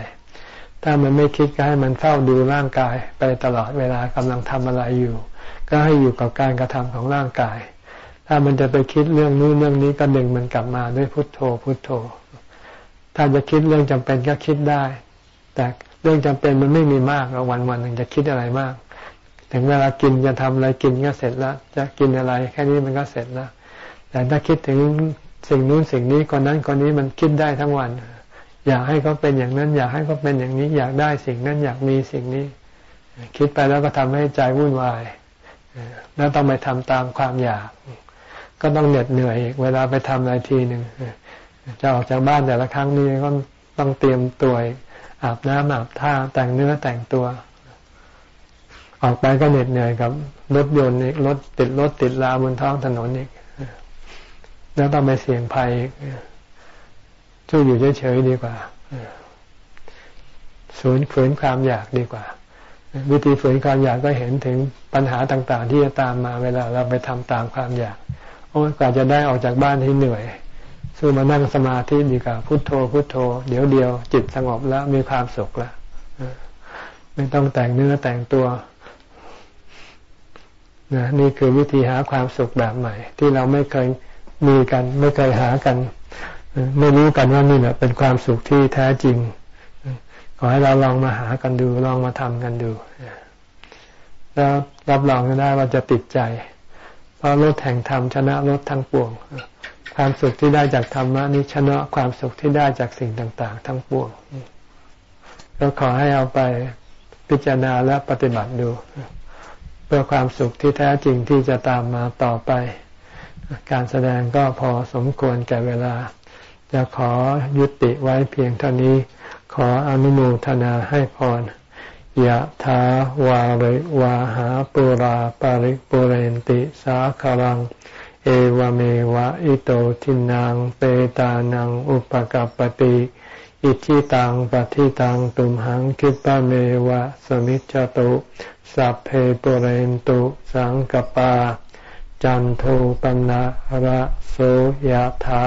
Speaker 1: ถ้ามันไม่คิดก็ให้มันเฝ้าดูร่างกายไปตลอดเวลากำลังทำอะไรอยู่ ก็ให้อยู่กับการกระทำของร่างกาย ถ้ามันจะไปคิดเรื่องนู้นเรื่องนี้ก็ดึงมันกลับมาด้วยพุทโธพุทโธ ถ้าจะคิดเรื่องจำเป็นก็คิดได้ แต่เรื่องจำเป็นมันไม่มีมากวันวันหนึ่งจะคิดอะไรมาก ถึงเวลากินจะทำอะไรกินก็เสร็จแล้ว จะกินอะไร แค่นี้มันก็เสร็จแล้ว แต่ถ้าคิดถึงสิ่งนู้นสิ่งนี้คนนั้นคนนี้มันคิดได้ทั้งวัน อยากให้เขาเป็นอย่างนั้น อยากให้เขาเป็นอย่างนี้ อยากได้สิ่งนั้นอยากมีสิ่งนี้ คิดไปแล้วก็ทำให้ใจวุ่นวาย แล้วต้องไปทำตามความอยาก ก็ต้องเหน็ดเหนื่อยเวลาไปทำอะไรทีหนึ่งจะออกจากบ้านแต่ละครั้งนี้ก็ต้องเตรียมตัวอาบน้ำอาบท่าแต่งเนื้อแต่งตัว ออกไปก็เหน็ดเหนื่อยกับรถยนต์อีกรถติดรถติดลาบนท้องถนนอีกแล้วต้องไปเสี่ยงภัยช่วยอยู่เฉยๆดีกว่าสูญฝืนความอยากดีกว่า วิธีฝืนความอยากก็เห็นถึงปัญหาต่างๆ ที่จะตามมาเวลาเราไปทำตามความอยาก โอ้กว่าจะได้ออกจากบ้านที่เหนื่อยสู้มานั่งสมาธิดีกว่าพุโทโธพุโทโธ เดี๋ยวเดียวจิตสงบแล้วมีความสุขแล้วไม่ต้องแต่งเนื้อแต่งตัว นะนี่คือวิธีหาความสุขแบบใหม่ ที่เราไม่เคยมีกัน ไม่เคยหากัน ไม่รู้กันว่านี่แหละเป็นความสุขที่แท้จริง ขอให้เราลองมาหากันดู ลองมาทำกันดู แล้วรับรองได้ว่าจะติดใจ เพราะรถแห่งธรรมชนะรถทั้งปวง ความสุขที่ได้จากธรรมะนี้ชนะความสุขที่ได้จากสิ่งต่าง ๆ ทั้งปวงก็ขอให้เอาไปพิจารณาและปฏิบัติดู พื่อความสุขที่แท้จริงที่จะตามมาต่อไป การแสดงก็พอสมควรแก่เวลา จะขอยุติไว้เพียงเท่านี้ ขออนุโมทนาให้พรยะถาวาริวาหาปุราปาริปุเรนติสาคารัง เอวเมวะอิโตทินังเปตานังอุปกัปติ อิทิตังปฏิตังตุมหังคิปะเมวะสมิจจตุสัพเพปเรนตุสังกปา จันโทปนะระโสยถา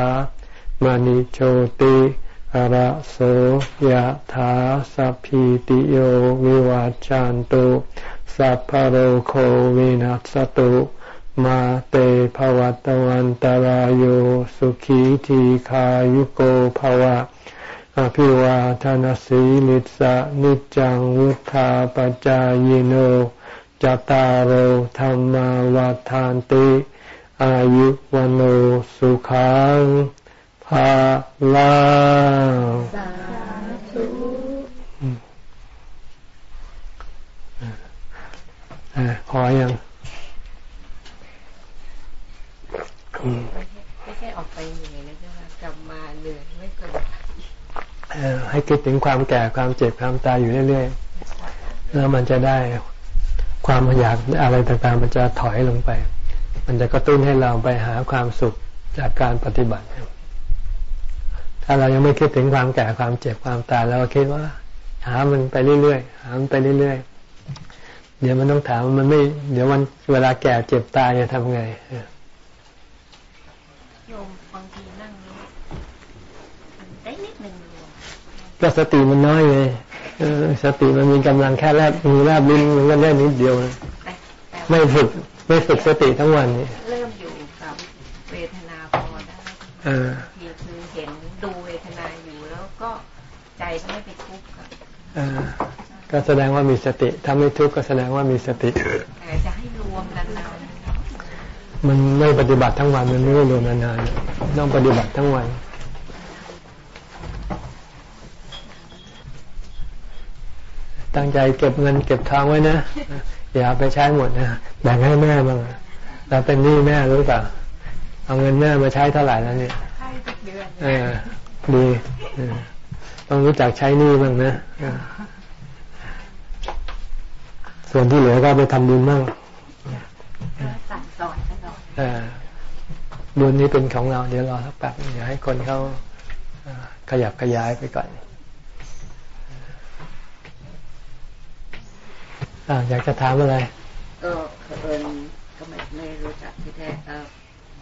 Speaker 1: มณิโชติระโสยถาสัพพิติโยวิวาจันตุสัพพโรโควินัสตุมาเตภวัตวันตารโยสุขีทีขายุโกภวะ อภิวาทานสีลิสะนิจังวุธาปจายโนจตารโหธรรมวาทานติ อายุวันโอสุขังภาลาพอยัง
Speaker 2: ไม่ใช่ออกไปเหนื่อยนะจ๊ะกลับมาเหนื่อยไม่สบาย
Speaker 1: ให้คิดถึงความแก่ความเจ็บความตายอยู่เรื่อยๆแล้วมันจะได้ความอยากอะไรต่างๆ มันจะถอยลงไป มันจะกระตุ้นให้เราไปหาความสุขจากการปฏิบัติ ถ้าเรายังไม่คิดถึงความแก่ความเจ็บความตายเราก็คิดว่า หามันไปเรื่อยๆหามันไปเรื่อยๆเดี๋ยวมันต้องถามมันไม่ เดี๋ยววันเวลาแก่เจ็บตายจะทำไง ก็สติมันน้อยไงสติมันมีกำลังแค่แรบมีแรบลิ้นมันก็ได้นิดเดียวไม่ฝึกไม่ฝึกสติทั้งวันนี่
Speaker 2: เริ่มอยู่กับเวทนาพอได้ทีคือเห็นดูเวทนาอยู่แล้วก็ใจไม่ไปทุกข์
Speaker 1: ก็แสดงว่ามีสติถ้าไม่ทุกข์ก็แสดงว่ามีสติ
Speaker 2: แต่จะให้รวมนาน
Speaker 1: ๆมันไม่ปฏิบัติทั้งวันมันไม่รวมนานๆต้องปฏิบัติทั้งวัน ตั้งใจเก็บเงินเก็บทองไว้นะ อย่าไปใช้หมดนะแบ่งให้แม่บ้างเราเป็นหนี้แม่รู้ป่ะเอาเงินแม่มาใช้เท่าไหร่แล้วเนี่ยเดือนเออดีต้องรู้จักใช้หนี้บ้างนะส่วนที่เหลือก็ไปทำบุญบ้างสั่งสอนตลอดบุญนี้เป็นของเรา เดี๋ยวรอสักแป๊บอย่าให้คนเขาขยับขยายไปก่อน อยากจะถามอะไร
Speaker 2: ก็เอิญก็ไม่ไม่รู้จักที่แท้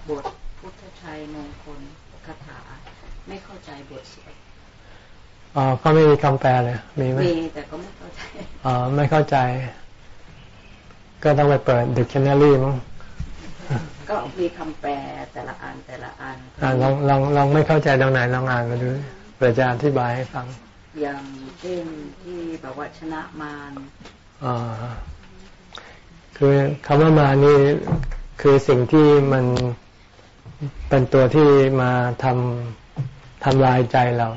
Speaker 2: บทพุทธชัยมงคลคาถา ไม่เข้าใจบทสวด
Speaker 1: อ๋อก็ไม่มีคำแปลเลย มีไหม
Speaker 2: มีแต่ก็ไม่เข้าใจ
Speaker 1: อ๋อ ไม่เข้าใจ ก็ต้องไปเปิดดิกชันนารีมั้ง
Speaker 2: ก็มีคำแปลแต่ละอันแต่ละอัน
Speaker 1: อ่าลองลองลองไม่เข้าใจตรงไหนลองอ่านมาดูเปิดจะอธิบายให้ฟัง
Speaker 2: อย่างเช่นที่แบบว่าชนะมาร
Speaker 1: คือคำว่ามานี่คือสิ่งที่มันเป็นตัวที่มาทำทำลายใจเรา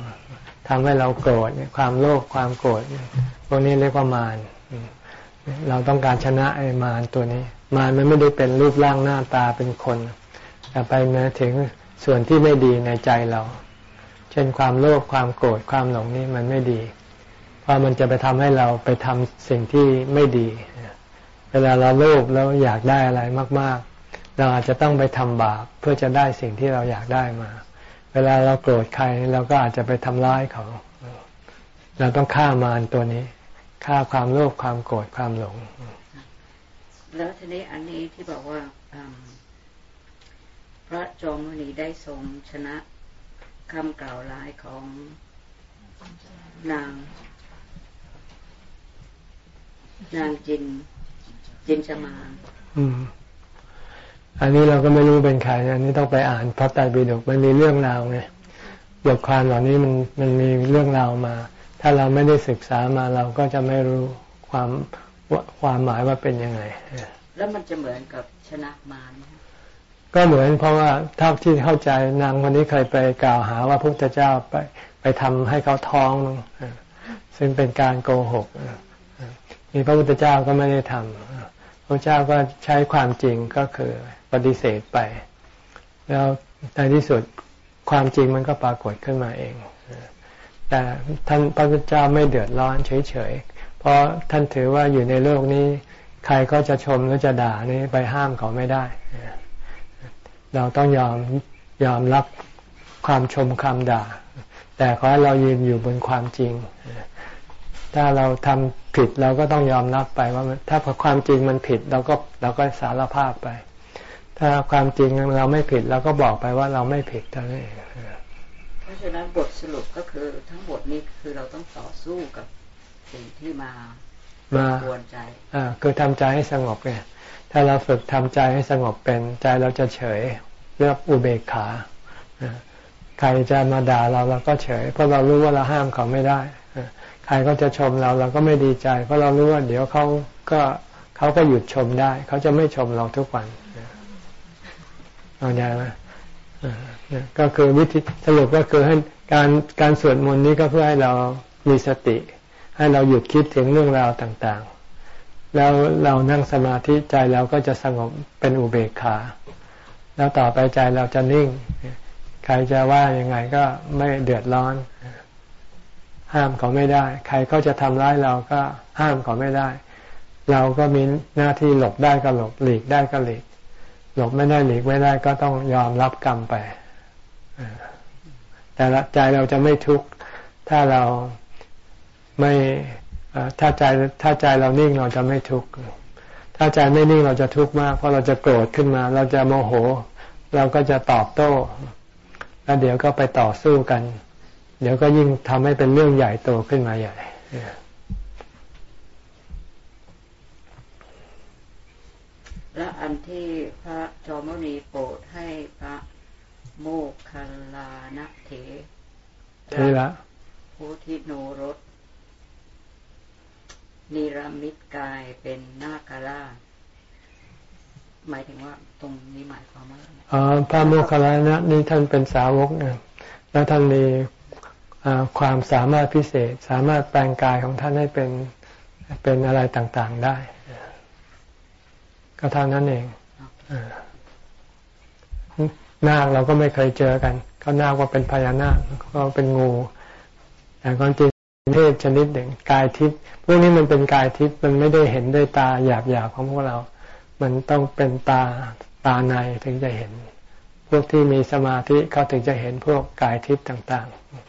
Speaker 1: ทำให้เราโกรธความโลภความโกรธพวกนี้เรียกว่ามารเราต้องการชนะไอ้มารตัวนี้ มารมันไม่ได้เป็นรูปร่างหน้าตาเป็นคนแต่ไปมาถึงส่วนที่ไม่ดีในใจเรา เช่นความโลภความโกรธความหลงนี่มันไม่ดี เพรามันจะไปทำให้เราไปทำสิ่งที่ไม่ดี เวลาเราโลภแล้วอยากได้อะไรมาก ๆ เราอาจจะต้องไปทำบาปเพื่อจะได้สิ่งที่เราอยากได้มา เวลาเราโกรธใครเราก็อาจจะไปทำร้ายเขา เราต้องฆ่ามารตัวนี้ฆ่าความโลภความโกรธความหลง
Speaker 2: แล้วทีนี้อันนี้ที่บอกว่าพระจอมนีได้ทรงชนะคำกล่าวร้ายของนาง นางจินจินชมา
Speaker 1: อืมอันนี้เราก็ไม่รู้เป็นใครอันนี้ต้องไปอ่านพระไตรปิฎกมันมีเรื่องราวไงบทความเหล่านี้มันมันมีเรื่องราวมา ถ้าเราไม่ได้ศึกษามาเราก็จะไม่รู้ความความหมายว่าเป็นยังไง
Speaker 2: แล้วมันจะเหมือนกับชนะมาร
Speaker 1: ก็เหมือนเพราะว่าเท่าที่เข้าใจนางคนนี้เคยไปกล่าวหาว่าพระพุทธเจ้าไปไปทำให้เขาท้อง ซึ่งเป็นการโกหก นี่พระพุทธเจ้าก็ไม่ได้ทำพระเจ้าก็ใช้ความจริงก็คือปฏิเสธไป แล้วในที่สุดความจริงมันก็ปรากฏขึ้นมาเอง แต่ท่านพระพุทธเจ้าไม่เดือดร้อนเฉยๆ เพราะท่านถือว่าอยู่ในโลกนี้ ใครก็จะชมหรือจะด่านี่ไปห้ามเขาไม่ได้ เราต้องยอมยอมรับความชมคำด่า แต่ขอให้เรายืนอยู่บนความจริง ถ้าเราทำผิดเราก็ต้องยอมรับไปว่าถ้าความจริงมันผิดเราก็เราก็สารภาพไป ถ้าความจริงเราไม่ผิดเราก็บอกไปว่าเราไม่ผิดเท่านั้นเอง
Speaker 2: เพราะฉะนั้นบทสรุปก็คือทั้งหมดนี้คือเราต้องต่อสู้กับสิ่งที่มามาควนใจ
Speaker 1: อ่าคือทำใจให้สงบไงถ้าเราฝึกทำใจให้สงบเป็นใจเราจะเฉยเรียกอุเบกขาใครจะมาด่าเราเราก็เฉย เพราะเรารู้ว่าเราห้ามเขาไม่ได้ ใครก็จะชมเราเราก็ไม่ดีใจ เพราะเรารู้ว่าเดี๋ยวเขาก็เขาก็หยุดชมได้ เขาจะไม่ชมเราทุกวันเอาใจไหมก็คือวิธีสรุปก็คือให้การการสวดมนต์นี้ก็เพื่อให้เรามีสติ ให้เราหยุดคิดถึงเรื่องราวต่างๆ แล้วเรานั่งสมาธิใจเราก็จะสงบเป็นอุเบกขา แล้วต่อไปใจเราจะนิ่ง ใครจะว่ายังไงก็ไม่เดือดร้อน ห้ามเขาไม่ได้ ใครเขาจะทำร้ายเราก็ห้ามเขาไม่ได้ เราก็มีหน้าที่หลบได้ก็หลบหลีกได้ก็หลีก หลบไม่ได้หลีกไม่ได้ก็ต้องยอมรับกรรมไปแต่ละใจเราจะไม่ทุกข์ถ้าเราไม่ถ้าใจถ้าใจเรานิ่งเราจะไม่ทุกข์ถ้าใจไม่นิ่งเราจะทุกข์มาก เพราะเราจะโกรธขึ้นมา เราจะโมโห เราก็จะตอบโต้ แล้วเดี๋ยวก็ไปต่อสู้กัน เดี๋ยวก็ยิ่งทำให้เป็นเรื่องใหญ่โตขึ้นมาใหญ่
Speaker 2: และอันที่พระจอมนีโปรดให้พระโมคคัลลานเถ
Speaker 1: เทระ
Speaker 2: ผู้ที่โนรสนิรามิตกายเป็นนาคาราหมายถึงว่าตรงนี้หมายความว่า
Speaker 1: อ๋อพระโมคคัลลานะนี่ท่านเป็นสาวกนะแล้วท่านมี ความสามารถพิเศษ สามารถแปลงกายของท่านให้เป็นเป็นอะไรต่างๆได้ ก็เท่านั้นเองนาคเราก็ไม่เคยเจอกันเขานาคว่าเป็นพญานาคก็เป็นงูแต่ความจริงเทพชนิดหนึ่งกายทิพย์พวกนี้มันเป็นกายทิพย์มันไม่ได้เห็นด้วยตาหยาบหยาบของพวกเรา มันต้องเป็นตาตาในถึงจะเห็น พวกที่มีสมาธิเขาถึงจะเห็นพวกกายทิพย์ต่าง
Speaker 2: ๆ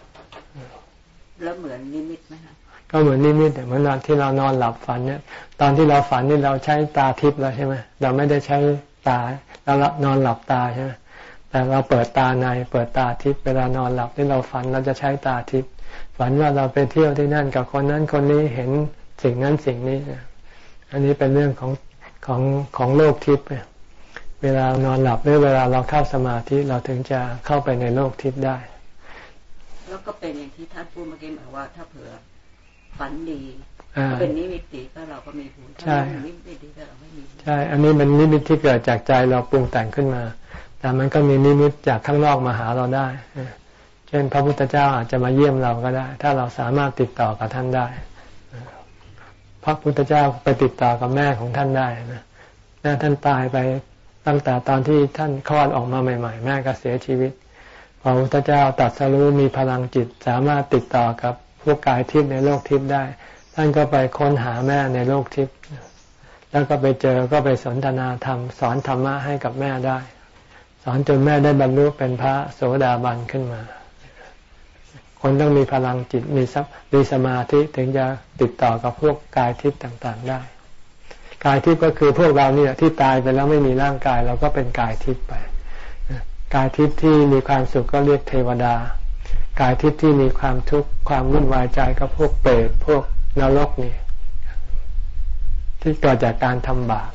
Speaker 2: แล้วเหมือนนิมิตไหมคะ
Speaker 1: ก็เหมือนนิมิตเหมือนนอนที่เรานอนหลับฝันเนี่ย ตอนที่เราฝันนี่เราใช้ตาทิพย์แล้วใช่ไหมเราไม่ได้ใช้ตาเรานอนหลับตาใช่ไหมแต่เราเปิดตาในเปิดตาทิพย์เวลานอนหลับที่เราฝันเราจะใช้ตาทิพย์ฝันว่าเราไปเที่ยวที่นั่นกับคนนั้นคนนี้เห็นสิ่งนั้นสิ่งนี้อันนี้เป็นเรื่องของของของโลกทิพย์เวลานอนหลับหรือเวลาเราเข้าสมาธิเราถึงจะเข้าไปในโลกทิพย์ได้
Speaker 2: แล้วก็เป็นอย่างที่ท่านพูดเมื่อกี้หมายว่า ถ้าเผื่อฝันดีเป็นนิมิตดีก็เราก็มีบุญถ้านิมิตดีก็เราไม่มี
Speaker 1: ใช่ อันนี้เป็นนิมิตที่เกิดจากใจเราปรุงแต่งขึ้นมา แต่มันก็มีนิมิตจากข้างนอกมาหาเราได้เช่นพระพุทธเจ้าอาจจะมาเยี่ยมเราก็ได้ ถ้าเราสามารถติดต่อกับท่านได้ พระพุทธเจ้าไปติดต่อกับแม่ของท่านได้นะแม่ท่านตายไปตั้งแต่ตอนที่ท่านคลอดออกมาใหม่ ๆ แม่ก็เสียชีวิต พระพุทธเจ้าตัดสรู้มีพลังจิตสามารถติดต่อกับพวกกายทิพย์ในโลกทิพย์ได้ ท่านก็ไปค้นหาแม่ในโลกทิพย์แล้วก็ไปเจอก็ไปสนทนาธรรม สอนธรรมะให้กับแม่ได้ สอนจนแม่ได้บรรลุเป็นพระโสดาบันขึ้นมา คนต้องมีพลังจิตมีสัมีสมาธิถึงจะติดต่อกับพวกกายทิพย์ต่างๆได้ กายทิพย์ก็คือพวกเราเนี่ยที่ตายไปแล้วไม่มีร่างกายเราก็เป็นกายทิพย์ไป กายทิพย์ที่มีความสุขก็เรียกเทวดา กายทิพย์ที่มีความทุกข์ความวุ่นวายใจก็พวกเปรตพวกนรกนี่ที่เกิดจากการทำบาป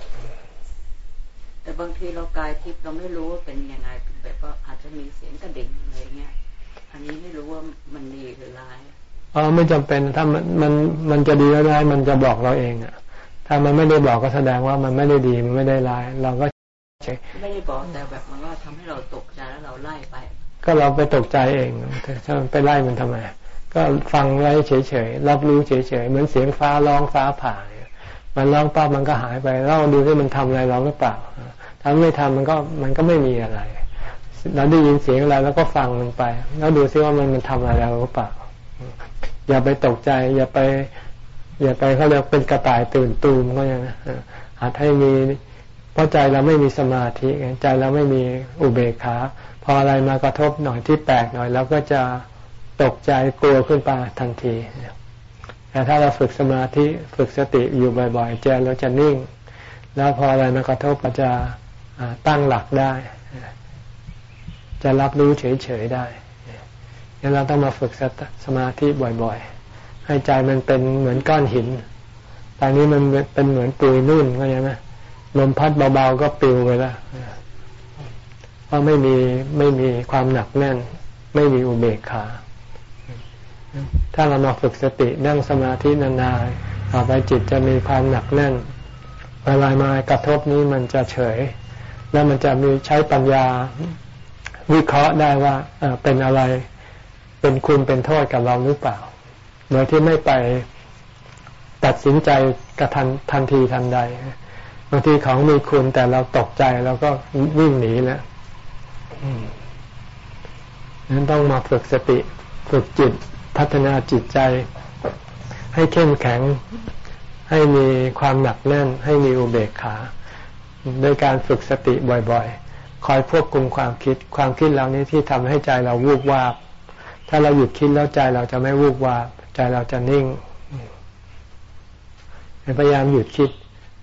Speaker 2: แต่บางทีเรากายทิพย์เราไม่รู้ว่าเป็นยังไงแบบว่าอาจจะมีเสียงกระดิ่งอะไรเงี้ยอันนี้ไม่รู้ว่ามันดีหรือร้ายอ๋อ
Speaker 1: ไม่จำเป็นถ้ามันมันมันจะดีหรือร้ายมันจะบอกเราเองอะ ถ้ามันไม่ได้บอกก็แสดงว่ามันไม่ได้ดีมันไม่ได้ร้าย เราก็
Speaker 2: ไม่ได้บอกแต่แบบมันก็ทำให้เราตกใจแล้ว เราไล่ไป
Speaker 1: ก็เราไปตกใจเองถ้าไปไล่มันทำไม ก็ฟังไว้เฉยๆรับรู้เฉยๆเหมือนเสียงฟ้าร้องฟ้าผ่ามันร้องปั๊บมันก็หายไปเราดูที่มันทำอะไรเราหรือเปล่าถ้าไม่ทำมันก็มันก็ไม่มีอะไรเราได้ยินเสียงอะไรแล้วก็ฟังมันไป แล้วดูซิว่ามันมันทำอะไรเราหรือเปล่า อย่าไปตกใจ อย่าไป อย่าไปเขาเรียกเป็นกระต่ายตื่นตูมก็ยังนะอาจให้มีเพราะใจเราไม่มีสมาธิใจเราไม่มีอุเบกขา พออะไรมากระทบหน่อยที่แปลกหน่อยเราก็จะตกใจกลัวขึ้นไปทันทีแต่ถ้าเราฝึกสมาธิฝึกสติอยู่บ่อยๆใจเราจะนิ่ง แล้วพออะไรมากระทบก็จะตั้งหลักได้ จะรับรู้เฉยๆได้งั้นเราต้องมาฝึกสมาธิบ่อยๆ ให้ใจมันเป็นเหมือนก้อนหิน ตอนนี้มันเป็นเหมือนปุยนุ่นก็ยังไหมลมพัดเบาๆก็ปิวไปแล้ว ราะไม่มีไม่มีความหนักแน่น ไม่มีอุเบกขา ถ้าเรามาฝึกสตินั่งสมาธินานๆต่อไปจิตจะมีความหนักแน่นเวลามากระทบนี้มันจะเฉย แล้วมันจะมีใช้ปัญญาวิเคราะห์ได้ว่าเป็นอะไรเป็นคุณเป็นโทษกับเราหรือเปล่า โดยที่ไม่ไปตัดสินใจกระทันทันทีทันใดบางทีของมีคุณแต่เราตกใจเราก็วิ่งหนีแล้ว นั้นต้องมาฝึกสติฝึกจิตพัฒนาจิตใจ ให้เข้มแข็ง ให้มีความหนักแน่น ให้มีอุเบกขาโดยการฝึกสติบ่อยๆ คอยควบคุมความคิด ความคิดเหล่านี้ที่ทำให้ใจเราวูบวาบ ถ้าเราหยุดคิดแล้วใจเราจะไม่วูบวาบ ใจเราจะนิ่ง พยายามหยุดคิด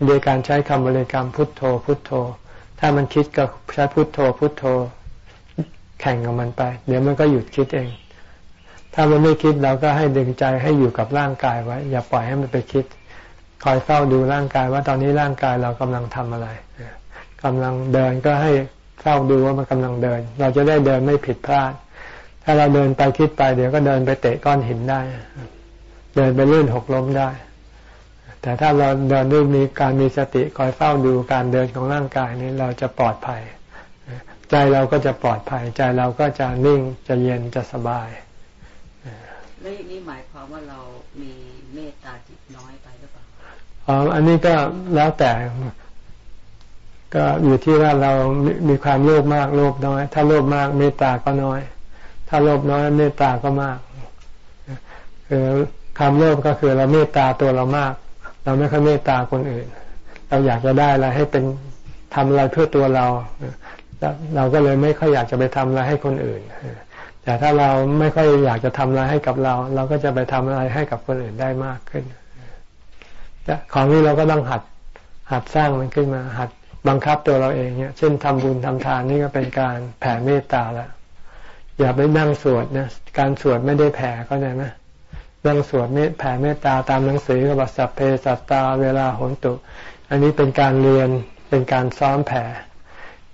Speaker 1: โดยการใช้คำบริกรรมพุทโธ พุทโธ ถ้ามันคิดก็ใช้พุทโธ พุทโธ แข่งกับมันไป เดี๋ยวมันก็หยุดคิดเอง ถ้ามันไม่คิดเราก็ให้ดึงใจให้อยู่กับร่างกายไว้ อย่าปล่อยให้มันไปคิด คอยเฝ้าดูร่างกายว่าตอนนี้ร่างกายเรากำลังทำอะไรกำลังเดินก็ให้เฝ้าดูว่ามันกำลังเดิน เราจะได้เดินไม่ผิดพลาด ถ้าเราเดินไปคิดไป เดี๋ยวก็เดินไปเตะก้อนหินได้ เดินไปลื่นหกล้มได้ แต่ถ้าเราเดินด้วยมีการมีสติคอยเฝ้าดูการเดินของร่างกายนี้เราจะปลอดภัย ใจเราก็จะปลอดภัย ใจเราก็จะนิ่งจะเย็นจะสบาย
Speaker 2: แล้วอย่างนี้หมายความว่าเรามีเมตตาจิตน้อยไปหรือเปล่า
Speaker 1: อ๋ออันนี้ก็แล้วแต่ ก็อยู่ที่ว่าเรามีความโลภมากโลภน้อย ถ้าโลภมากเมตตาก็น้อย ถ้าโลภน้อยเมตตาก็มากคือความโลภก็คือเราเมตตาตัวเรามาก เราไม่ค่อยเมตตาคนอื่น เราอยากจะได้อะไรให้เป็นทำอะไรเพื่อตัวเรา เราก็เลยไม่ค่อยอยากจะไปทำอะไรให้คนอื่น แต่ถ้าเราไม่ค่อยอยากจะทำอะไรให้กับเรา เราก็จะไปทำอะไรให้กับคนอื่นได้มากขึ้นของนี้เราก็ต้องหัดหัดสร้างมันขึ้นมา หัดบังคับตัวเราเองเนี่ย เช่นทำบุญทำทานนี่ก็เป็นการแผ่เมตตาล้วอย่าไปนั่งสวดนะการสวดไม่ได้แผ่ก็ได้ไหมนั่งสวดเมตแผ่เมตตาตามหนังสือว่าสัพเพสัตตา เวลาหนตุ อันนี้เป็นการเรียนเป็นการซ้อมแผ่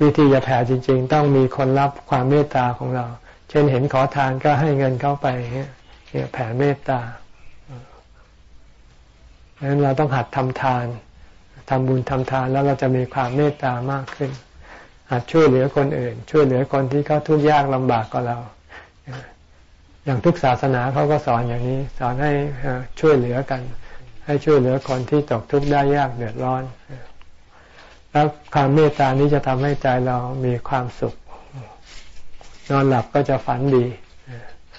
Speaker 1: วิธีจะแผ่จริง ๆ ต้องมีคนรับความเมตตาของเรา เช่นเห็นขอทานก็ให้เงินเข้าไปเนี่ยแผ่เมตตาดังนั้นเราต้องหัดทำทานทำบุญทำทานแล้วเราจะมีความเมตตามากขึ้น หัดช่วยเหลือคนอื่น ช่วยเหลือคนที่เขาทุกข์ยากลำบากกว่าเรา อย่างทุกศาสนาเขาก็สอนอย่างนี้ สอนให้ช่วยเหลือกัน ให้ช่วยเหลือคนที่ตกทุกข์ได้ยากเดือดร้อน แล้วความเมตตานี้จะทำให้ใจเรามีความสุข นอนหลับก็จะฝันดี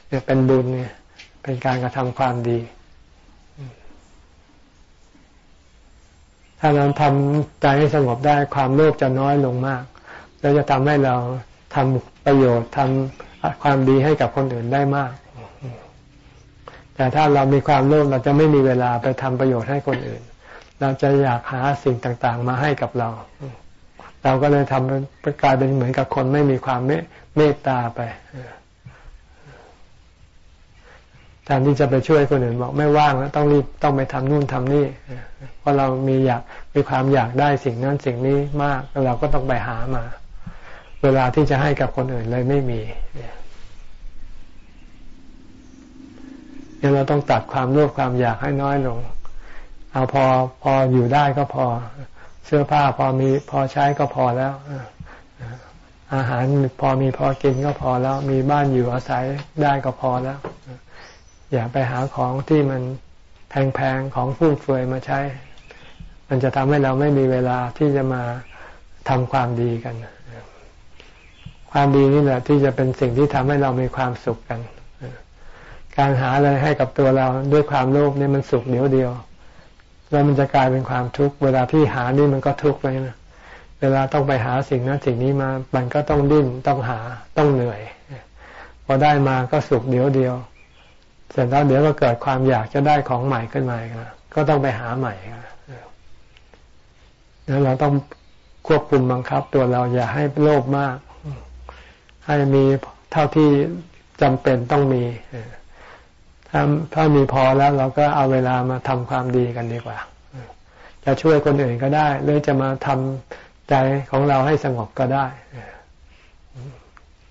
Speaker 1: เนี่ยเป็นบุญเนี่ย เป็นการกระทำความดี ถ้าเราทำใจให้สงบได้ความโลภจะน้อยลงมาก แล้วจะทำให้เราทำประโยชน์ทำความดีให้กับคนอื่นได้มาก แต่ถ้าเรามีความโลภเราจะไม่มีเวลาไปทำประโยชน์ให้คนอื่น เราจะอยากหาสิ่งต่างๆ มาให้กับเรา เราก็เลยทำกลายเป็นเหมือนกับคนไม่มีความเมตตาไปแทนที่จะไปช่วยคนอื่นบอกไม่ว่างแล้วต้องรีบต้องไปทำนู่นทำนี่เพราะเรามีอยากมีความอยากได้สิ่งนั้นสิ่งนี้มากเราก็ต้องไปหามา เวลาที่จะให้กับคนอื่นเลยไม่มีเนี่ยเราต้องตัดความโลภความอยากให้น้อยลง เอาพอพออยู่ได้ก็พอ เสื้อผ้าพอมีพอใช้ก็พอแล้วอาหารพอมีพอกินก็พอแล้ว มีบ้านอยู่อาศัยได้ก็พอแล้ว อย่าไปหาของที่มันแพงๆของฟุ่มเฟือยมาใช้ มันจะทำให้เราไม่มีเวลาที่จะมาทำความดีกัน ความดีนี่แหละที่จะเป็นสิ่งที่ทำให้เรามีความสุขกัน การหาอะไรให้กับตัวเราด้วยความโลภนี่มันสุขเดียวเดียว แล้วมันจะกลายเป็นความทุกข์เวลาที่หานี่มันก็ทุกข์เลยนะเวลาต้องไปหาสิ่งนั้นสิ่งนี้มา มันก็ต้องดิ้นต้องหาต้องเหนื่อย พอได้มาก็สุขเดียวเดียว เสร็จแล้วเดี๋ยวก็เกิดความอยากจะได้ของใหม่ขึ้นมาก็ต้องไปหาใหม่แล้วเราต้องควบคุมบังคับตัวเราอย่าให้โลภมาก ให้มีเท่าที่จำเป็นต้องมี ถ้าถ้ามีพอแล้วเราก็เอาเวลามาทำความดีกันดีกว่า จะช่วยคนอื่นก็ได้ หรือจะมาทำใจของเราให้สงบก็ได้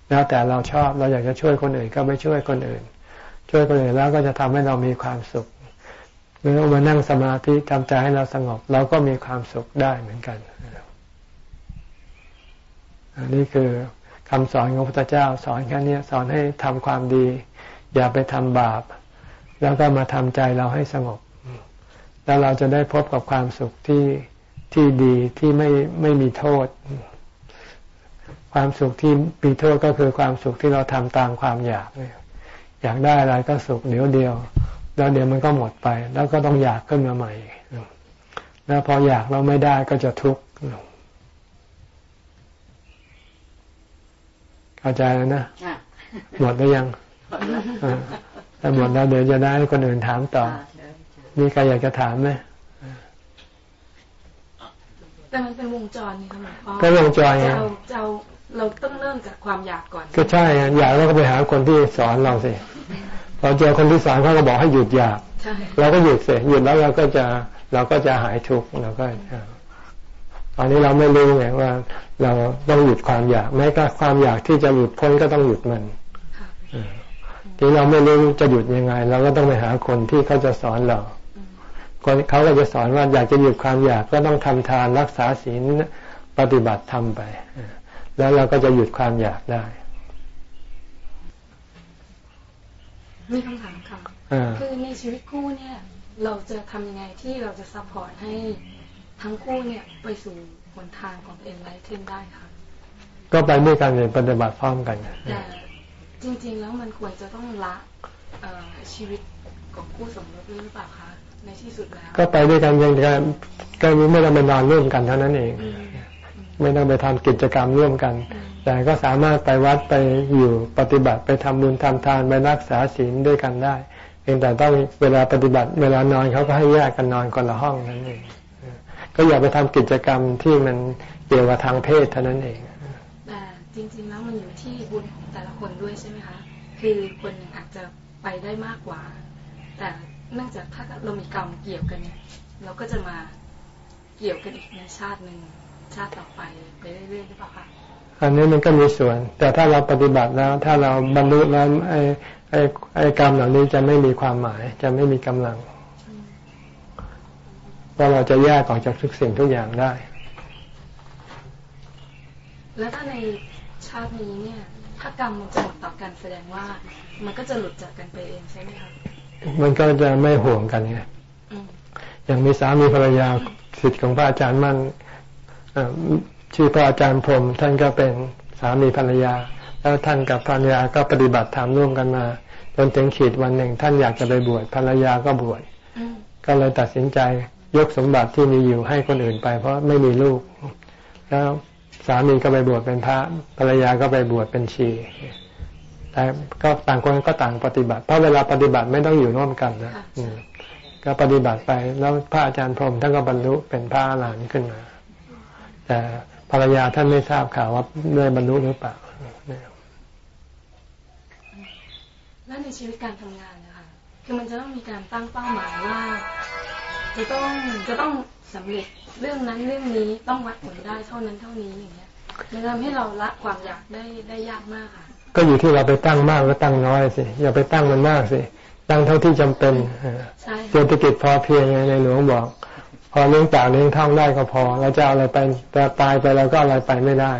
Speaker 1: แล้วแต่เราชอบเราอยากจะช่วยคนอื่นก็ไม่ช่วยคนอื่น ช่วยคนอื่นแล้วก็จะทำให้เรามีความสุขหรือมานั่งสมาธิทำใจให้เราสงบ เราก็มีความสุขได้เหมือนกันอันนี้คือคำสอนของพระพุทธเจ้า สอนแค่นี้สอนให้ทำความดี อย่าไปทำบาป แล้วก็มาทำใจเราให้สงบ แล้วเราจะได้พบกับความสุขที่ที่ดีที่ไม่ไม่มีโทษ ความสุขที่มีโทษก็คือความสุขที่เราทำตามความอยากเนี่ยอยากได้อะไรก็สุขเดี๋ยวเดียว แล้วเดี๋ยวมันก็หมดไป แล้วก็ต้องอยากขึ้นมาใหม่แล้วพออยากเราไม่ได้ก็จะทุกข์เข้าใจแล้วนะหมดหรือยัง ถ้าหมดแล้วเดี๋ยวจะได้ให้คนอื่นถามต่อ มีใครอยากจะถามไหม
Speaker 3: แต่มันเป็นวงจรนี่ค่ะหลวงพ่อ
Speaker 1: ก็วงจรไง
Speaker 3: เราเราต้องเริ่มจากความอยากก่อน
Speaker 1: ก็ใช่อยากแล้วก็ไปหาคนที่สอนเราสิพอเจอคนที่สอนเขาก็บอกให้หยุดอยากเราก็หยุดเสียหยุดแล้วเราก็จะเราก็จะหายทุกข์เราก็ตอนนี้เราไม่รู้ไงว่า เราต้องหยุดความอยากแม้ก็ความอยากที่จะหยุดพ้นก็ต้องหยุดมัน ที่เราไม่รู้จะหยุดยังไง เราก็ต้องไปหาคนที่เขาจะสอนเราคนเขาก็จะสอนว่าอยากจะหยุดความอยากก็ต้องทำทานรักษาศีลปฏิบัติธรรมไป แล้วเราก็จะหยุดความอยากได้
Speaker 3: มีคำถามค่ะคือในชีวิตคู่เนี่ย เราจะทำยังไงที่เราจะ support ให้ทั้งคู่เนี่ยไปสู่หนทางของ enlighten ได้ค่ะ
Speaker 1: ก็ไปด้วยกันเลยปฏิบัติพร้อมกัน
Speaker 3: แต่ จริง ๆ แล้วมันควรจะต้องละชีวิตของคู่สมรสหรือเปล่าคะในที่สุดแล้ว ก็ไป
Speaker 1: ด้วยกันยังก็ไม่ต้องไปนอนร่วมกันเท่านั้นเอง ไม่ต้องไปทำกิจกรรมร่วมกัน แต่ก็สามารถไปวัดไปอยู่ปฏิบัติไปทำบุญทำทานไปรักษาศีลด้วยกันได้เพียงแต่ต้องเวลาปฏิบัติเวลานอนเขาก็ให้แยกกันนอนคนละห้องนั่นเองก็อย่าไปทำกิจกรรมที่มันเกี่ยวกับทางเพศเท่านั้นเอง
Speaker 3: แต่จริง ๆ แล้วมันอยู่ที่บุญ คนด้วยใช่ไหมคะ คือคนหนึ่งอาจจะไปได้มากกว่า แต่เนื่องจากถ้าเรามีกรรมเกี่ยวกันเนี่ยเราก็จะมาเกี่ยวกันอีกในชาติหนึ่งชาติต่อไปไปเรื่อยๆหรือเปล่าคะ
Speaker 1: อันนี้มันก็มีส่วน แต่ถ้าเราปฏิบัติแล้ว ถ้าเราบรรลุแล้วไอ้ไอ้ไอ้กรรมเหล่านี้จะไม่มีความหมาย จะไม่มีกำลังว่าเราจะแยกออกจากทุกสิ่งทุกอย่างได้
Speaker 3: แล้วถ้าในชาตินี้เนี่ย ถ้ากรรมมันจะหมดต่อกันแสดงว่า มันก็จะหลุดจากกันไปเองใช่ไหมคะ
Speaker 1: มันก็จะไม่ห่วงกันไง
Speaker 3: อืม
Speaker 1: อย่างมีสามีภรรยาสิทธิ์ของพระอาจารย์มั่นเอ่อชื่อพระอาจารย์พรหมท่านก็เป็นสามีภรรยา แล้วท่านกับภรรยาก็ปฏิบัติธรรมร่วมกันมา จนถึงขีดวันหนึ่ง ท่านอยากจะไปบวชภรรยาก็บวช
Speaker 3: อืม
Speaker 1: ก็เลยตัดสินใจยกสมบัติที่มีอยู่ให้คนอื่นไป เพราะไม่มีลูก แล้ว สามีก็ไปบวชเป็นพระภรรยาก็ไปบวชเป็นชีแต่ก็ต่างคนก็ต่างปฏิบัติ เพราะเวลาปฏิบัติไม่ต้องอยู่ร่วมกันนะอืมก็ปฏิบัติไปแล้วพระอาจารย์พรหมท่านก็บรรลุเป็นพระอรหันต์ขึ้นมา แต่ภรรยาท่านไม่ทราบข่าวว่าได้บรรลุหรือเปล่าเนี่ย
Speaker 3: แล้วในชีวิตการทำงานนะคะคือมันจะต้องมีการตั้งเป้าหมายว่า จะต้องจะต้อง สำเร็จเรื่องนั้นเรื่องนี้ต้องวัดผลได้เท่านั้นเท่านี้อย่างเงี้ยมันทำให้เราละความอยากได้ได้ยากมากค่ะ
Speaker 1: ก็อยู่ที่เราไปตั้งมากหรือตั้งน้อยสิอย่าไปตั้งมันมากสิตั้งเท่าที่จำเป็นเออ
Speaker 3: ใช่
Speaker 1: เศรษฐกิจพอเพียงไงในหลวงบอก พอเลี้ยงปากเลี้ยงท้องได้ก็พอ เราจะเอาอะไรไปแต่ตายไปเราก็เอาอะไรไปไม่ได้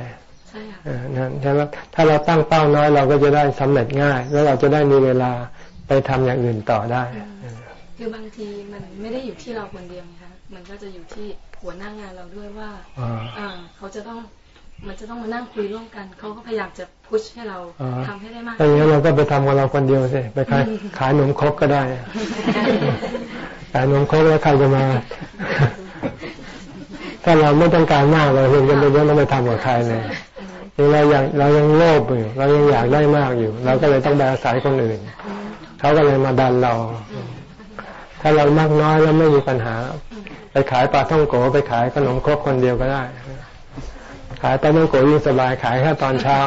Speaker 3: ใช่ค่ะ
Speaker 1: เออนั่นใช่ไหมถ้าเราตั้งเป้าน้อยเราก็จะได้สำเร็จง่าย แล้วเราจะได้มีเวลาไปทำอย่างอื่นต่อได้เออ
Speaker 3: คือบางทีมันไม่ได้อยู่ที่เราคนเดียวนะคะ มันก็จะอยู่ที่หัวหน้างานเราด้วยว่า
Speaker 1: อ่า
Speaker 3: เอ่อเขาจะต้องมันจะต้องมานั่งคุยร่วมกัน เขาก็พยายามจะพุชให้เรา
Speaker 1: อ่า
Speaker 3: ทำให้ได้มาก
Speaker 1: ถ้าอย่างนี้นเราก็ไปทำของเราคนเดียวสิไปขายขายนมครกก็ได้ขายนมครกแล้วใครจะมา ถ้าเราไม่ต้องการมากเราเห็นกันไปเยอะเราไม่ทำกับใครเลยยังเรายังเรายังโลภอยู่เรายังอยากได้มากอยู่ เราก็เลยต้องไปอาศัยคนอื่น เขาก็เลยมาดันเรา ถ้าเรามากน้อยแล้วไม่มีปัญหา ไปขายปลาท่องโกไปขายขนมครกคนเดียวก็ได้ ขายปลาท่องโกยิ่งสบายขายแค่ตอนเช้า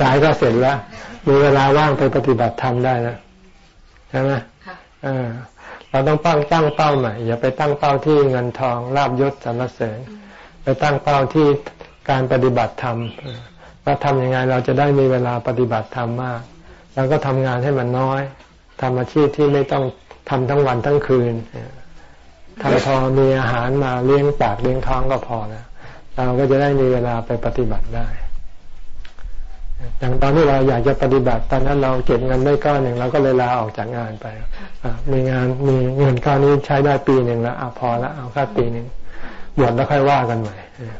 Speaker 1: สายๆก็เสร็จแล้ว มีเวลาว่างไปปฏิบัติธรรมได้แล้วใช่ไหม
Speaker 3: ค่ะ
Speaker 1: เออเราต้องตั้งตั้งเป้าใหม่อย่าไปตั้งเป้าที่เงินทองลาบยศสรรเสริญ ไปตั้งเป้าที่การปฏิบัติธรรมเออว่าทำยังไงเราจะได้มีเวลาปฏิบัติธรรมมาก แล้วก็ทำงานให้มันน้อยทำอาชีพที่ไม่ต้อง ทำทั้งวันทั้งคืนเออทำพอมีอาหารมาเลี้ยงปากเลี้ยงท้องก็พอแล้วเราก็จะได้มีเวลาไปปฏิบัติได้อย่างตอนที่เราอยากจะปฏิบัติ ตอนนั้นเราเก็บเงินได้ก้อนหนึ่งเราก็เลยลาออกจากงานไปอะมีงานมีเงินก้อนนี้ใช้ได้ปีหนึ่งแล้วอะพอแล้วเอาแค่ปีหนึ่งบวชแล้วค่อยว่ากันใหม่เออ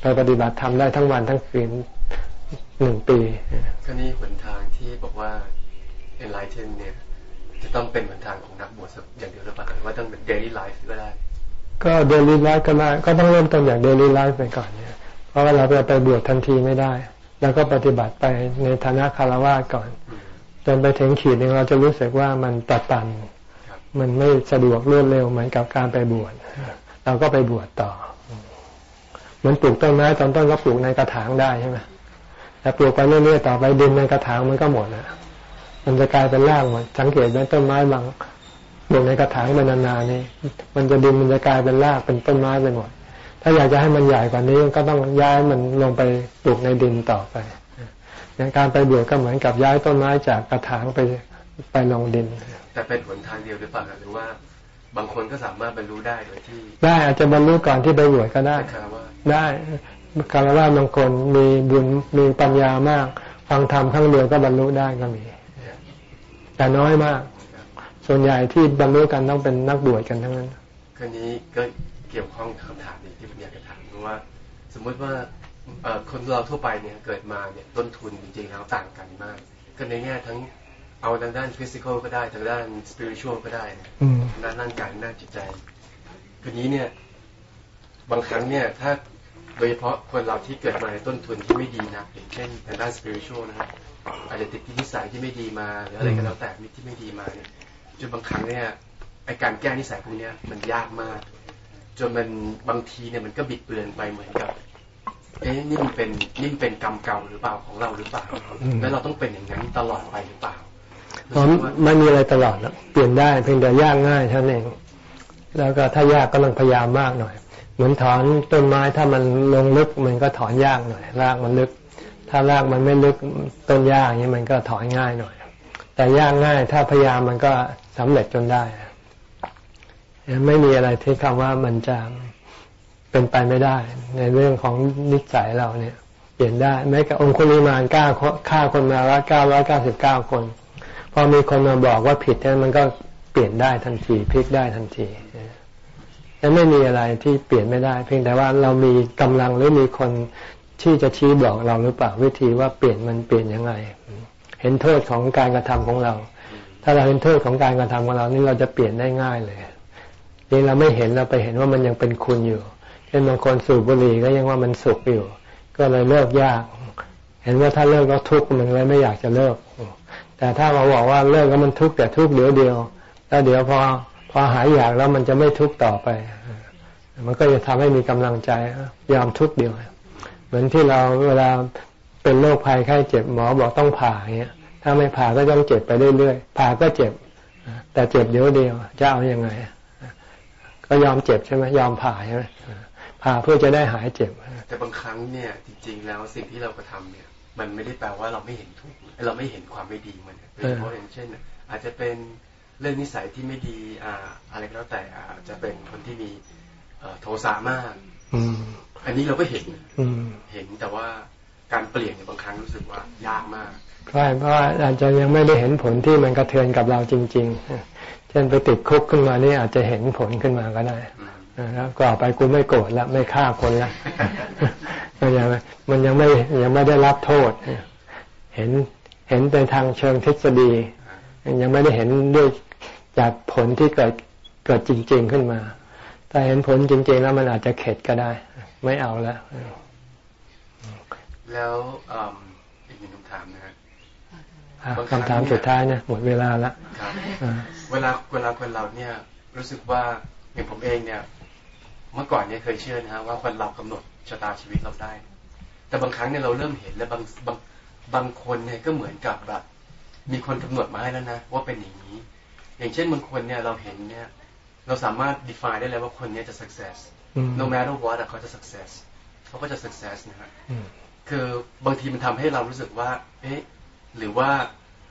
Speaker 1: ไปปฏิบัติทำได้ทั้งวันทั้งคืนหนึ่งปีเออ
Speaker 4: ก็นี่หนทางที่บอกว่า enlighten เนี่ย จะต้องเป็นหนทางของนักบวชสักอย่างเดียวหรือเปล่าหรือว่าต้องเป็น daily life ก็ได้
Speaker 1: ก็เดลิไลฟ์ก็ได้ก็ต้องเริ่มต้นอย่างเดลิไลฟ์ไปก่อนเนี่ยเพราะว่าเราจะไปบวชทันทีไม่ได้ แล้วก็ปฏิบัติไปในฐานะคารวะก่อน
Speaker 4: อืม
Speaker 1: จนไปถึงขีดหนึ่งเราจะรู้สึกว่ามันตัดตัน
Speaker 4: ครับ
Speaker 1: มันไม่สะดวกรวดเร็วเหมือนกับการไปบวชเราก็ไปบวชต่อ เหมือนปลูกต้นไม้ตอนต้นก็ปลูกในกระถางได้ใช่ไหมแต่ปลูกไปเรื่อยๆต่อไปดินในกระถางมันก็หมดนะ มันจะกลายเป็นรากหมดสังเกตไหมต้นไม้บางปลูกในกระถางเป็นนานๆนี่มันจะดินมันจะกลายเป็นรากเป็นต้นไม้ไปหมด ถ้าอยากจะให้มันใหญ่กว่านี้ก็ต้องย้ายมันลงไปปลูกในดินต่อไปอย่างการไปบวชก็เหมือนกับย้ายต้นไม้จากกระถางไปไปลงดิน
Speaker 4: แต่เป็นหนทางเดียวหรือเปล่าหรือว่าบางคนก็สามารถบรรลุได้โดยที่
Speaker 1: ได้อาจจะบรรลุก่อนที่ไปบวชก็ได้
Speaker 4: เป็นคารวะ
Speaker 1: ได้การว่าบางคนมีบุญมีปัญญามาก ฟังธรรมครั้งเดียวก็บรรลุได้ก็มี แต่น้อยมาก ส่วนใหญ่ที่บรรลุกันต้องเป็นนักบวชกันทั้งนั้น
Speaker 4: ก็นี้ก็เกี่ยวข้องกับคำถามนี้ที่ผมอยากจะถามเพราะว่า สมมุติว่าเอ่อคนเราทั่วไปเนี่ยเกิดมาเนี่ยต้นทุนจริงๆแล้วต่างกันมาก ก็ในแง่ทั้งเอาทางด้านฟิสิกอลก็ได้ทางด้านสปิริตชวลก็ได้นะ
Speaker 1: อืม
Speaker 4: ทางด้านร่างกายทางด้านจิตใจทีนี้เนี่ย บางครั้งเนี่ยถ้าโดยเฉพาะคนเราที่เกิดมาในต้นทุนที่ไม่ดีนะอย่างเช่นทางด้านสปิริตชวลนะครับ อาจจะติดที่นิสัยที่ไม่ดีมาหรืออะไรก็แล้วแต่ที่ไม่ดีมาเนี่ยจนบางครั้งเนี่ยไอการแก้นิสัยพวกเนี้ยมันยากมาก จนมันบางทีเนี่ยมันก็บิดเบือนไปเหมือนกับเอ๊ะนี่มันเป็นนี่มันเป็นกรรมเก่าหรือเปล่าของเราหรือเปล่า
Speaker 1: อืม
Speaker 4: แล้วเราต้องเป็นอย่างนั้นตลอดไปหรือเปล่า
Speaker 1: เพราะไม่มีอะไรตลอดหรอกเปลี่ยนได้เพียงแต่ยากง่ายเท่านั้นเอง แล้วก็ถ้ายากก็ต้องพยายามมากหน่อย เหมือนถอนต้นไม้ถ้ามันลงลึกมันก็ถอนยากหน่อยรากมันลึก ถ้ารากมันไม่ลึกต้นหญ้าอย่างนี้มันก็ถอนง่ายหน่อย แต่ยากง่ายถ้าพยายามมันก็สำเร็จจนได้ ไม่มีอะไรที่คำว่ามันจะเป็นไปไม่ได้ ในเรื่องของนิสัยเราเนี่ยเปลี่ยนได้แม้กับองคุลิมานกล้าฆ่าคนมาละเก้าร้อยเก้าสิบเก้าคน พอมีคนมาบอกว่าผิดเนั้นมันก็เปลี่ยนได้ทันทีพลิกได้ทันทีแล้วไม่มีอะไรที่เปลี่ยนไม่ได้ เพียงแต่ว่าเรามีกำลังหรือมีคน ที่จะชี้บอกเราหรือเปล่าวิธีว่าเปลี่ยนมันเปลี่ยนยังไง เห็นโทษของการกระทำของเรา ถ้าเราเห็นโทษของการกระทำของเรานี่เราจะเปลี่ยนได้ง่ายเลยนี่เราไม่เห็นเราไปเห็นว่ามันยังเป็นคุณอยู่เช่นบางคนสูบบุหรี่ก็ยังว่ามันสุขอยู่ ก็เลยเลิกยาก เห็นว่าถ้าเลิกก็ทุกข์มันเลยไม่อยากจะเลิก แต่ถ้าเราบอกว่าเลิกก็มันทุกข์แต่ทุกข์เดียวเดียวแล้วเดี๋ยวพอพอหายอยากแล้วมันจะไม่ทุกข์ต่อไป มันก็จะทำให้มีกำลังใจยอมทุกข์เดียว มือนที่เราเวลาเป็นโรคภัยไข้เจ็บหมอบอกต้องผ่าอย่างเงี้ย ถ้าไม่ผ่าก็ต้องเจ็บไปเรื่อยๆ ผ่าก็เจ็บ แต่เจ็บเดียวเดียวจะเอาอยัางไง ก็ยอมเจ็บใช่ไหมยอมผ่าใช่ไหมผ่าเพื่อจะได้หายเจ็บ
Speaker 4: แต่บางครั้งเนี่ยจริง ๆ แล้วสิ่งที่เรากระทาเนี่ย มันไม่ได้แปลว่าเราไม่เห็นทุกข์เราไม่เห็นความไม่ดีมันโดยเฉพาะอย่างเช่น อาจจะเป็นเรื่องนิสัยที่ไม่ดีอ่าอะไรก็แล้วแต่อาจจะเป็นคนที่มีโทสะมาก
Speaker 1: อืม
Speaker 4: อันนี้เราก็เห็น
Speaker 1: อืม
Speaker 4: เห็นแต่ว่าการเปลี่ยนในบางครั้งรู้สึกว่ายากมาก
Speaker 1: ใช่เพราะอาจจะยังไม่ได้เห็นผลที่มันกระเทือนกับเราจริง ๆ เช่นไปติดคุกขึ้นมานี่อาจจะเห็นผลขึ้นมาก็ได้แล้วก็ไปกูไม่โกรธแล้วไม่ฆ่าคนแล้วมันยังมันยังไม่ยังไม่ได้รับโทษเห็นเห็นในทางเชิงทฤษฎี ยังไม่ได้เห็นด้วยจากผลที่เกิดเกิดจริง ๆขึ้นมา แต่เห็นผลจริง ๆ แล้วมันอาจจะเข็ดก็ได้ ไม่เอาแล้ว
Speaker 4: แล้วอีกหนึ่งคำถามนะฮะ
Speaker 1: คำถามสุดท้ายเนี่ยหมดเวลาแล้ว
Speaker 4: ครับเวลาเวลาคนเราเนี่ย รู้สึกว่าอย่างผมเองเนี่ย เมื่อก่อนเนี่ยเคยเชื่อนะฮะว่าคนเรากำหนดชะตาชีวิตเราได้ แต่บางครั้งเนี่ยเราเริ่มเห็นและบางบางบางคนเนี่ยก็เหมือนกับแบบมีคนกำหนดมาให้แล้วนะว่าเป็นอย่างนี้ อย่างเช่นบางคนเนี่ยเราเห็นเนี่ย เราสามารถ define ได้เลยว่าคนนี้จะ success no matter what เขาจะ success เขาก็จะ success นะฮะคือบางทีมันทำให้เรารู้สึกว่า เอ๊ะ หรือว่า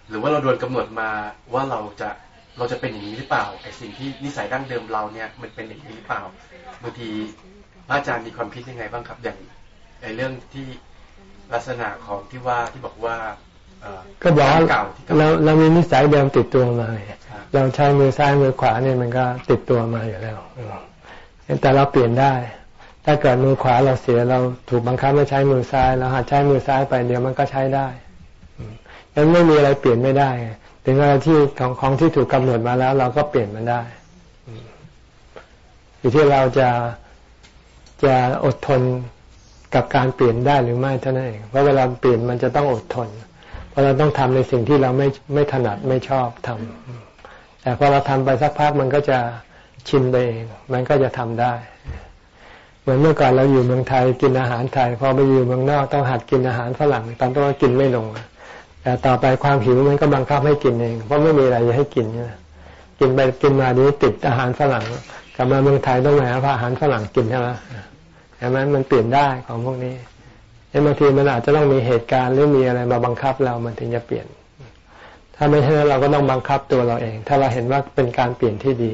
Speaker 4: หรือว่าเราโดนกำหนดมาว่าเราจะเราจะเป็นอย่างนี้หรือเปล่าไอ้สิ่งที่นิสัยดั้งเดิมเราเนี่ยมันเป็นอย่างนี้หรือเปล่าบางทีพระอาจารย์มีความคิดยังไงบ้างครับ อย่างไอ้เรื่องที่ลักษณะของที่ว่าที่บอกว่า
Speaker 1: ก็บอกเราเรามีนิสัยเดิมติดตัวมาเราใช้มือซ้ายมือขวาเนี่ยมันก็ติดตัวมาอยู่แล้ว แต่เราเปลี่ยนได้ ถ้าเกิดมือขวาเราเสียเราถูกบังคับให้ใช้มือซ้ายเราหัดใช้มือซ้ายไปเดี๋ยวมันก็ใช้ได้ยังไม่มีอะไรเปลี่ยนไม่ได้ ถึงอะไรที่ของของที่ถูกกาหนดมาแล้ว เราก็เปลี่ยนมันได้ อยู่ที่เราจะจะอดทนกับการเปลี่ยนได้หรือไม่เท่านั้นเอง เพราะเวลาเปลี่ยนมันจะต้องอดทน เพราะเราต้องทำในสิ่งที่เราไม่ไม่ถนัดไม่ชอบทำแต่พอเราทำไปสักพักมันก็จะ ชินไปเอง มันก็จะทำได้ เหมือนเมื่อก่อนเราอยู่เมืองไทยกินอาหารไทย พอไปอยู่เมืองนอกต้องหัดกินอาหารฝรั่งตอนต้นกินไม่ลงแต่ต่อไปความหิวมันก็บังคับให้กินเอง เพราะไม่มีอะไรจะให้กินนะกินไปกินมาดีติดอาหารฝรั่งกลับมาเมืองไทยต้องหาอาหารฝรั่งกินใช่ไหมใช่ไหมมันเปลี่ยนได้ของพวกนี้บางทีมันอาจจะต้องมีเหตุการณ์หรือมีอะไรมาบังคับเรามันถึงจะเปลี่ยน ถ้าไม่ใช่นั้นเราก็ต้องบังคับตัวเราเอง ถ้าเราเห็นว่าเป็นการเปลี่ยนที่ดี